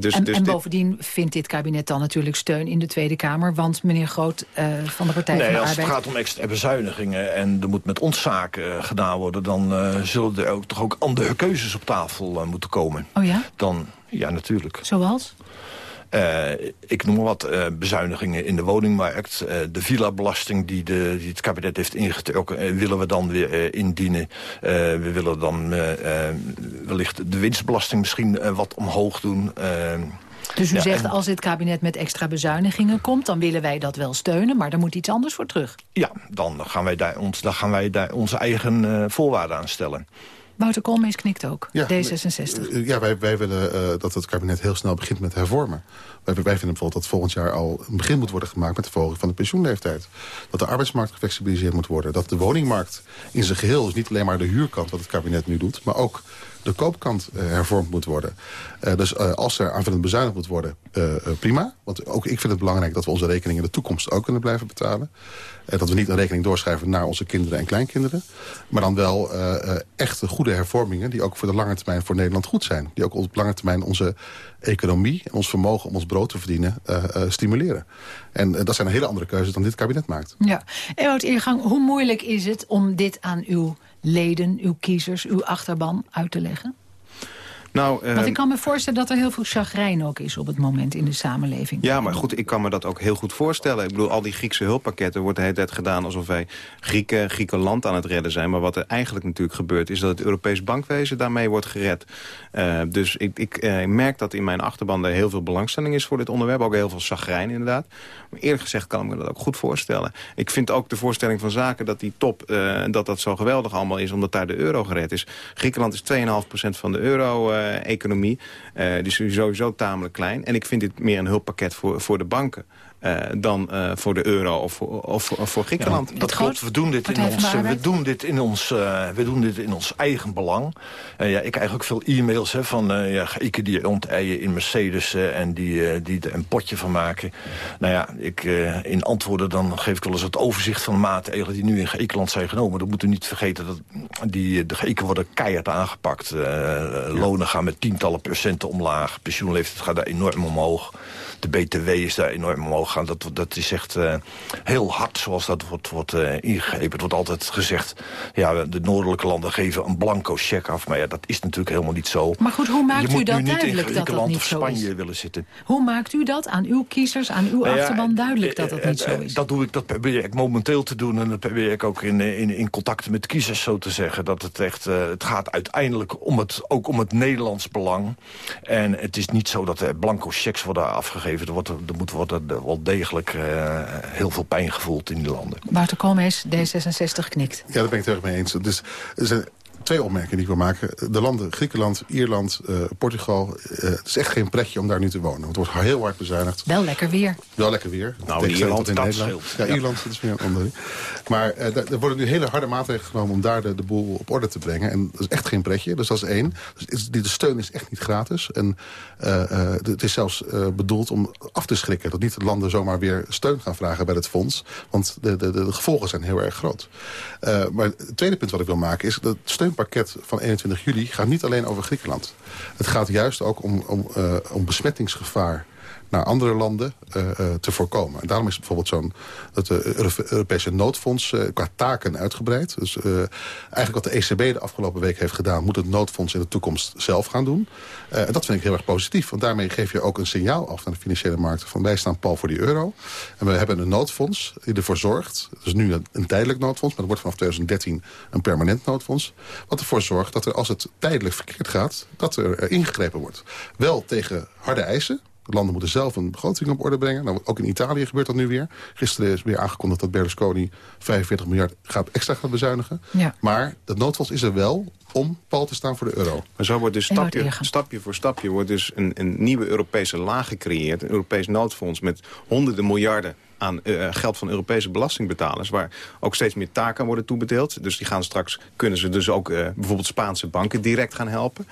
dus, en, dus en bovendien vindt dit kabinet dan natuurlijk steun in de Tweede Kamer. Want meneer Groot uh, van de Partij nee, van de Arbeid... als het gaat om extra bezuinigingen en er moet met ons zaken uh, gedaan worden... dan uh, zullen er ook, toch ook andere keuzes op tafel moeten komen. Oh ja? Dan, ja, natuurlijk. Zoals? Ik noem maar wat, bezuinigingen in de woningmarkt. de villa-belasting die, de, die het kabinet heeft ingetrokken... willen we dan weer indienen. we willen dan wellicht de winstbelasting misschien wat omhoog doen... Dus u zegt, als het kabinet met extra bezuinigingen komt... dan willen wij dat wel steunen, maar er moet iets anders voor terug. Ja, dan gaan wij daar, ons, dan gaan wij daar onze eigen uh, voorwaarden aan stellen. Wouter Koolmees knikt ook, ja, D66. Eh, ja, wij, wij willen uh, dat het kabinet heel snel begint met hervormen. Wij, wij vinden bijvoorbeeld dat volgend jaar al een begin moet worden gemaakt... met de verhoging van de pensioenleeftijd. Dat de arbeidsmarkt geflexibiliseerd moet worden. Dat de woningmarkt in zijn geheel, dus niet alleen maar de huurkant... wat het kabinet nu doet, maar ook de koopkant uh, hervormd moet worden. Uh, dus uh, als er aanvullend bezuinigd moet worden, prima. Want ook ik vind het belangrijk dat we onze rekeningen in de toekomst ook kunnen blijven betalen. dat we niet een rekening doorschrijven naar onze kinderen en kleinkinderen. Maar dan wel echte goede hervormingen die ook voor de lange termijn voor Nederland goed zijn. Die ook op lange termijn onze economie en ons vermogen om ons brood te verdienen stimuleren. En dat zijn een hele andere keuzes dan dit kabinet maakt. Ja. Ewout Eergang, hoe moeilijk is het om dit aan uw leden, uw kiezers, uw achterban uit te leggen? Nou, Want ik ehm, kan me voorstellen dat er heel veel chagrijn ook is op het moment in de samenleving. Ja, maar goed, ik kan me dat ook heel goed voorstellen. Ik bedoel, al die Griekse hulppakketten wordt de hele tijd gedaan... alsof wij Grieken, Griekenland aan het redden zijn. Maar wat er eigenlijk natuurlijk gebeurt... is dat het Europees bankwezen daarmee wordt gered. Uh, dus ik, ik uh, merk dat in mijn achterban er heel veel belangstelling is voor dit onderwerp. Ook heel veel chagrijn inderdaad. Maar eerlijk gezegd kan ik me dat ook goed voorstellen. Ik vind ook de voorstelling van zaken dat die top... Uh, dat dat zo geweldig allemaal is omdat daar de euro gered is. Griekenland is 2,5% van de euro eh, economie. Uh, die is sowieso tamelijk klein. En ik vind dit meer een hulppakket voor, voor de banken. Uh, dan uh, voor de euro of, of, of voor Griekenland. Ja, dat klopt. We doen dit in ons, we doen dit in ons, uh, we doen dit in ons eigen belang. ja, ik krijg ook veel e-mails hè, van ja, Grieken die onteien in Mercedes en die, die er een potje van maken. Nou ja, ik, in antwoorden dan geef ik wel eens het overzicht van de maatregelen die nu in Griekenland zijn genomen. Dan moeten we niet vergeten dat die, de Grieken worden keihard aangepakt. lonen gaan met tientallen procenten omlaag. Pensioenleeftijd gaat daar enorm omhoog. De BTW is daar enorm omhoog gaan. Dat, dat is echt uh, heel hard zoals dat wordt, wordt uh, ingegrepen. Het wordt altijd gezegd, ja, de noordelijke landen geven een blanco check af. Maar ja, dat is natuurlijk helemaal niet zo. Maar goed, hoe maakt u dat duidelijk dat dat niet of Spanje willen zitten. Hoe maakt u dat aan uw kiezers, aan uw nou achterban duidelijk dat dat niet zo is? Dat, doe ik, dat probeer ik momenteel te doen. En dat probeer ik ook in, in, in contacten met kiezers zo te zeggen. Dat het echt, het gaat uiteindelijk om het, ook om het Nederlands belang. En het is niet zo dat er blanco checks worden afgegeven. Er, wordt, er moet worden wel degelijk uh, heel veel pijn gevoeld in die landen. Wouter Koolmees, D66 knikt. Ja, daar ben ik het erg mee eens. Dus, er zijn twee opmerkingen die ik wil maken. De landen Griekenland, Ierland, uh, Portugal. Uh, het is echt geen pretje om daar nu te wonen. Want het wordt heel hard bezuinigd. Wel lekker weer. Wel lekker weer. Nou, in Ierland, in Nederland. Ja, Ierland dat is weer een ander. Maar uh, er worden nu hele harde maatregelen genomen om daar de, de, boel op orde te brengen. En dat is echt geen pretje. Dus dat is één. Dus de steun is echt niet gratis. En het is zelfs bedoeld om af te schrikken. Dat niet landen zomaar weer steun gaan vragen bij het fonds. Want de, de, de, gevolgen zijn heel erg groot. maar het tweede punt wat ik wil maken is... dat steun pakket van 21 juli gaat niet alleen over Griekenland. Het gaat juist ook om, om, uh, om besmettingsgevaar naar andere landen uh, uh, te voorkomen. En daarom is bijvoorbeeld zo'n het Europese noodfonds uh, qua taken uitgebreid. Dus eigenlijk wat de ECB de afgelopen week heeft gedaan... moet het noodfonds in de toekomst zelf gaan doen. en dat vind ik heel erg positief. Want daarmee geef je ook een signaal af naar de financiële markten... van wij staan pal voor die euro. En we hebben een noodfonds die ervoor zorgt... dus nu een tijdelijk noodfonds... maar dat wordt vanaf 2013 een permanent noodfonds... wat ervoor zorgt dat er als het tijdelijk verkeerd gaat... dat er ingegrepen wordt. Wel tegen harde eisen landen moeten zelf een begroting op orde brengen. Nou, ook in Italië gebeurt dat nu weer. Gisteren is weer aangekondigd dat Berlusconi 45 miljard gaat, extra gaat bezuinigen. Ja. Maar dat noodfonds is er wel om pal te staan voor de euro. Maar zo wordt dus stapje, stapje voor stapje wordt dus een, een nieuwe Europese laag gecreëerd. Een Europees noodfonds met honderden miljarden aan uh, geld van Europese belastingbetalers... waar ook steeds meer taken worden toebedeeld. Dus die gaan straks, kunnen ze dus ook uh, bijvoorbeeld Spaanse banken direct gaan helpen.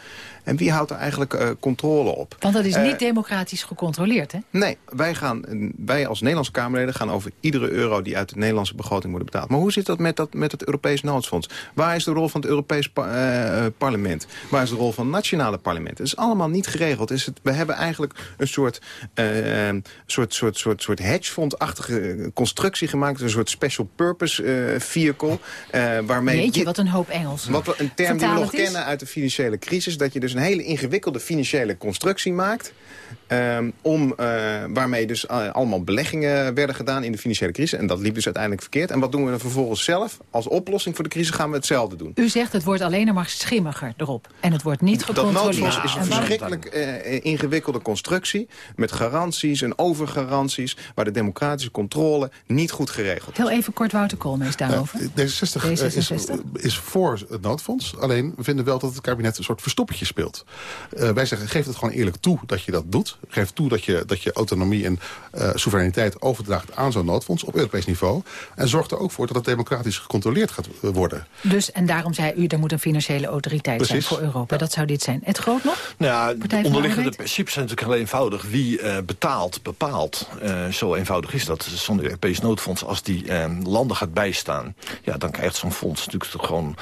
En wie houdt er eigenlijk uh, controle op? Want dat is niet democratisch gecontroleerd, hè? Nee, wij, gaan, wij als Nederlandse Kamerleden gaan over iedere euro... die uit de Nederlandse begroting wordt betaald. Maar hoe zit dat met, dat, met het Europees Noodfonds? Waar is de rol van het Europees parlement? Waar is de rol van nationale parlementen? Het is allemaal niet geregeld. Is het, we hebben eigenlijk een soort, soort, soort, soort, soort hedgefonds achter prachtige constructie gemaakt. Een soort special purpose uh, vehicle. Uh, waarmee Weet je, wat een hoop Engels. Wat een term die we nog kennen uit de financiële crisis. Dat je dus een hele ingewikkelde financiële constructie maakt. Um, om, uh, waarmee dus allemaal beleggingen werden gedaan in de financiële crisis. En dat liep dus uiteindelijk verkeerd. En wat doen we dan vervolgens zelf? Als oplossing voor de crisis gaan we hetzelfde doen. U zegt het wordt alleen maar schimmiger erop. En het wordt niet gecontroleerd. Dat is een verschrikkelijk ingewikkelde constructie. Met garanties en overgaranties. Waar de democratische controle niet goed geregeld. Heel even kort Wouter Koolmees daarover. Uh, D66, D66. Is, is, voor het noodfonds. Alleen we vinden wel dat het kabinet een soort verstoppertje speelt. wij zeggen geef het gewoon eerlijk toe dat je dat doet. Geef toe dat je, dat je autonomie en uh, soevereiniteit overdraagt aan zo'n noodfonds op Europees niveau. En zorg er ook voor dat het democratisch gecontroleerd gaat worden. Dus, en daarom zei u, er moet een financiële autoriteit Precies. zijn voor Europa. Dat zou dit zijn. Het groot nog? Nou ja, de onderliggende principes zijn natuurlijk heel eenvoudig. Wie uh, betaalt, bepaalt. Uh, zo eenvoudig is dat. Zo'n Europees noodfonds, als die landen gaat bijstaan... ja, dan krijgt zo'n fonds natuurlijk gewoon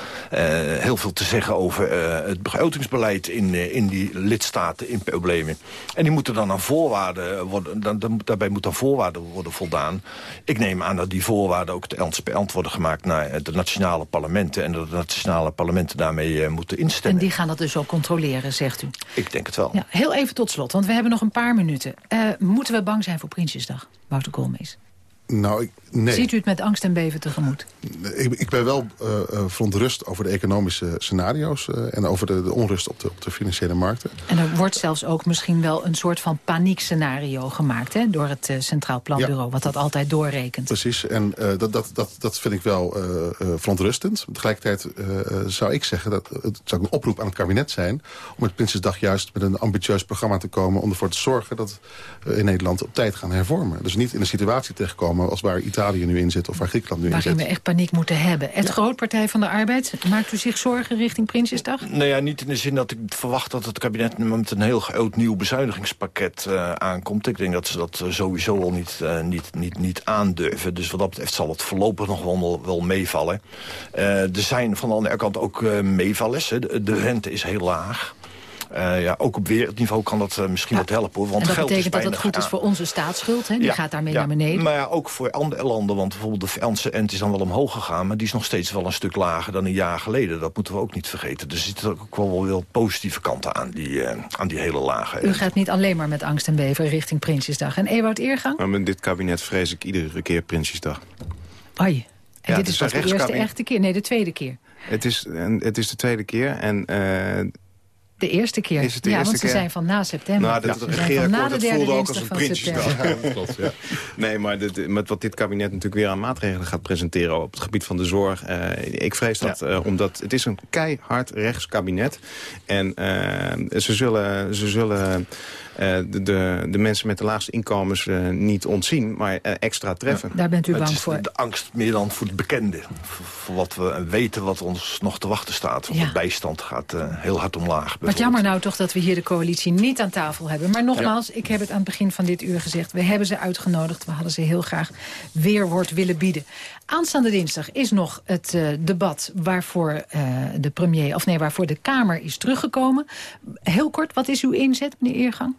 heel veel te zeggen... over het begrotingsbeleid in, in die lidstaten in problemen. En die moeten dan aan voorwaarden worden, dan, dan, daarbij moet dan voorwaarden worden voldaan. Ik neem aan dat die voorwaarden ook te worden gemaakt naar de nationale parlementen. En dat de nationale parlementen daarmee uh, moeten instemmen. En die gaan dat dus ook controleren, zegt u? Ik denk het wel. Ja, heel even tot slot, want we hebben nog een paar minuten. Uh, moeten we bang zijn voor Prinsjesdag, Wouter Koolmees? Nou, ik, nee. Ziet u het met angst en beven tegemoet? Ik, ik ben wel uh, verontrust over de economische scenario's... Uh, en over de, de onrust op de, op de, financiële markten. En er wordt zelfs ook misschien wel een soort van paniekscenario gemaakt... Hè, door het Centraal Planbureau, ja. wat dat altijd doorrekent. Precies, en dat, dat, dat, dat vind ik wel verontrustend. Tegelijkertijd zou ik zeggen, dat het zou een oproep aan het kabinet zijn... om het Prinsjesdag juist met een ambitieus programma te komen... om ervoor te zorgen dat we in Nederland op tijd gaan hervormen. Dus niet in een situatie terechtkomen als waar Italië nu in zit of waar Griekenland nu in zit. Waarin we echt paniek moeten hebben. Het ja. Groot Partij van de Arbeid, maakt u zich zorgen richting Prinsjesdag? Nou ja, niet in de zin dat ik verwacht dat het kabinet met een heel groot nieuw bezuinigingspakket uh, aankomt. Ik denk dat ze dat sowieso al niet, uh, niet, niet, niet aandurven. Dus wat dat betreft zal het voorlopig nog wel, wel meevallen. Uh, er zijn van de andere kant ook meevallers. De, de rente is heel laag. Uh, ja, ook op wereldniveau kan dat uh, misschien ja. wat helpen. Hoor, want en dat geld betekent is dat het goed is voor onze staatsschuld. Hè? Die ja, gaat daarmee naar beneden. Maar ja, ook voor andere landen. Want bijvoorbeeld de Franse ent is dan wel omhoog gegaan. Maar die is nog steeds wel een stuk lager dan een jaar geleden. Dat moeten we ook niet vergeten. Dus er zitten ook wel wel positieve kanten aan die, uh, aan die hele lage. U gaat niet alleen maar met angst en beven richting Prinsjesdag. En Ewout Eergang? Maar met dit kabinet vrees ik iedere keer Prinsjesdag. Oei. En ja, dit is pas de eerste echte keer? Nee, de tweede keer. Het is, het is de tweede keer. En de eerste keer. Is het de ja, eerste want ze keer? zijn van na september. Nou, dat ja. regeerakkoord dat voelde ook als een Prinsjesdag. Ja, klopt, ja. Nee, maar dit, met wat dit kabinet natuurlijk weer aan maatregelen gaat presenteren... op het gebied van de zorg. Uh, ik vrees dat, ja. uh, omdat het is een keihard rechtskabinet. En uh, ze zullen... Ze zullen de, de, de, mensen met de laagste inkomens uh, niet ontzien, maar uh, extra treffen. Ja, daar bent u bang het is voor. De angst meer dan voor het bekende. Voor, voor wat we weten wat ons nog te wachten staat. Want ja. de bijstand gaat heel hard omlaag. Wat jammer nou toch dat we hier de coalitie niet aan tafel hebben. Maar nogmaals, ja. ik heb het aan het begin van dit uur gezegd. We hebben ze uitgenodigd. We hadden ze heel graag weerwoord willen bieden. Aanstaande dinsdag is nog het debat waarvoor de premier, of nee, waarvoor de Kamer is teruggekomen. Heel kort, wat is uw inzet, meneer Eergang?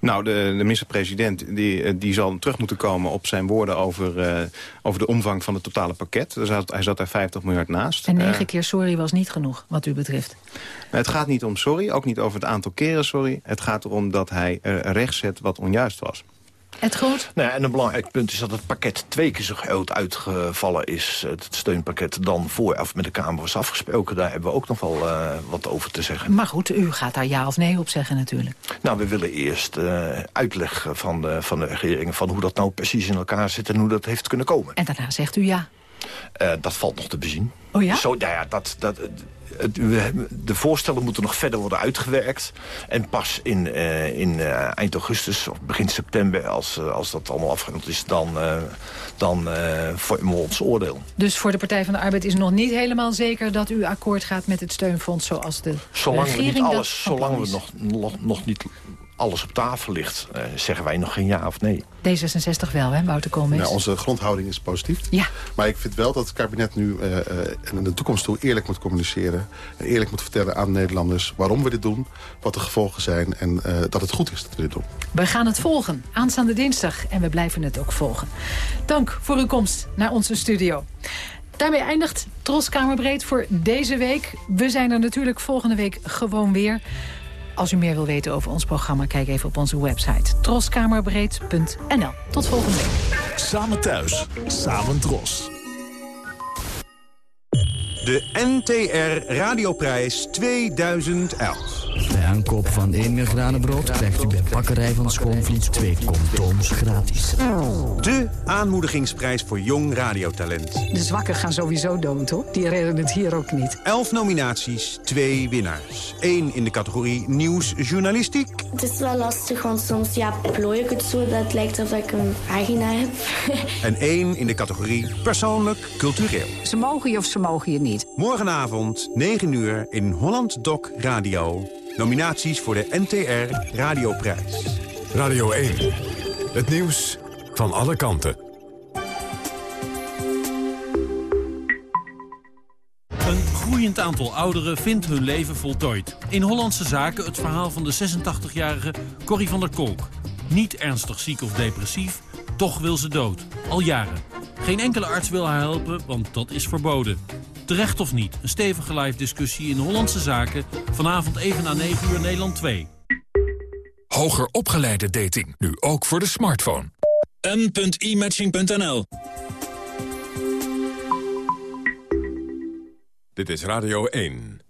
Nou, de, de minister-president die, die zal terug moeten komen op zijn woorden over, uh, over de omvang van het totale pakket. Dus hij, zat, hij zat daar 50 miljard naast. En negen uh, keer sorry was niet genoeg, wat u betreft. Het gaat niet om sorry, ook niet over het aantal keren sorry. Het gaat erom dat hij uh, recht zet wat onjuist was. Het groot? Nou en een belangrijk punt is dat het pakket twee keer zo groot uitgevallen is. Het steunpakket dan voor of met de Kamer was afgesproken. Daar hebben we ook nog wel uh, wat over te zeggen. Maar goed, u gaat daar ja of nee op zeggen natuurlijk. Nou, we willen eerst uh, uitleg van de, van de regering... van hoe dat nou precies in elkaar zit en hoe dat heeft kunnen komen. En daarna zegt u ja. Uh, dat valt nog te bezien. Oh ja? Zo, nou ja, dat... dat de voorstellen moeten nog verder worden uitgewerkt. En pas in, uh, in uh, eind augustus of begin september, als, uh, als dat allemaal afgerond is, dan, dan vormen we ons oordeel. Dus voor de Partij van de Arbeid is nog niet helemaal zeker dat u akkoord gaat met het steunfonds zoals de zolang regering we niet alles, Zolang we nog, nog, nog niet alles op tafel ligt, uh, zeggen wij nog geen ja of nee. D66 wel, hè, Wouter Koolmees? Ja, onze grondhouding is positief. Ja. Maar ik vind wel dat het kabinet nu uh, in de toekomst toe eerlijk moet communiceren. En eerlijk moet vertellen aan Nederlanders waarom we dit doen, wat de gevolgen zijn en uh, dat het goed is dat we dit doen. We gaan het volgen, aanstaande dinsdag. En we blijven het ook volgen. Dank voor uw komst naar onze studio. Daarmee eindigt Tros Kamerbreed voor deze week. We zijn er natuurlijk volgende week gewoon weer. Als u meer wil weten over ons programma, kijk even op onze website troskamerbreed.nl. Tot volgende week. Samen thuis, samen Tros. De NTR Radioprijs 2011. Bij aankoop van 1 meer granenbrood krijgt u bij Bakkerij van Schoonvliet 2 condooms gratis. De aanmoedigingsprijs voor jong radiotalent. De zwakken gaan sowieso dood, hoor. Die redden het hier ook niet. 11 nominaties, 2 winnaars. 1 in de categorie nieuwsjournalistiek. Het is wel lastig, want soms ja, plooi ik het zo dat het lijkt alsof ik een vagina heb. en 1 in de categorie persoonlijk cultureel. Ze mogen je of ze mogen je niet. Morgenavond, 9 uur, in Holland Doc Radio. Nominaties voor de NTR Radioprijs. Radio 1. Het nieuws van alle kanten. Een groeiend aantal ouderen vindt hun leven voltooid. In Hollandse Zaken het verhaal van de 86-jarige Corrie van der Kolk. Niet ernstig ziek of depressief, toch wil ze dood. Al jaren. Geen enkele arts wil haar helpen, want dat is verboden. Terecht of niet, een stevige live discussie in Hollandse Zaken... vanavond even na 9 uur Nederland 2. Hoger opgeleide dating, nu ook voor de smartphone. m.imatching.nl Dit is Radio 1.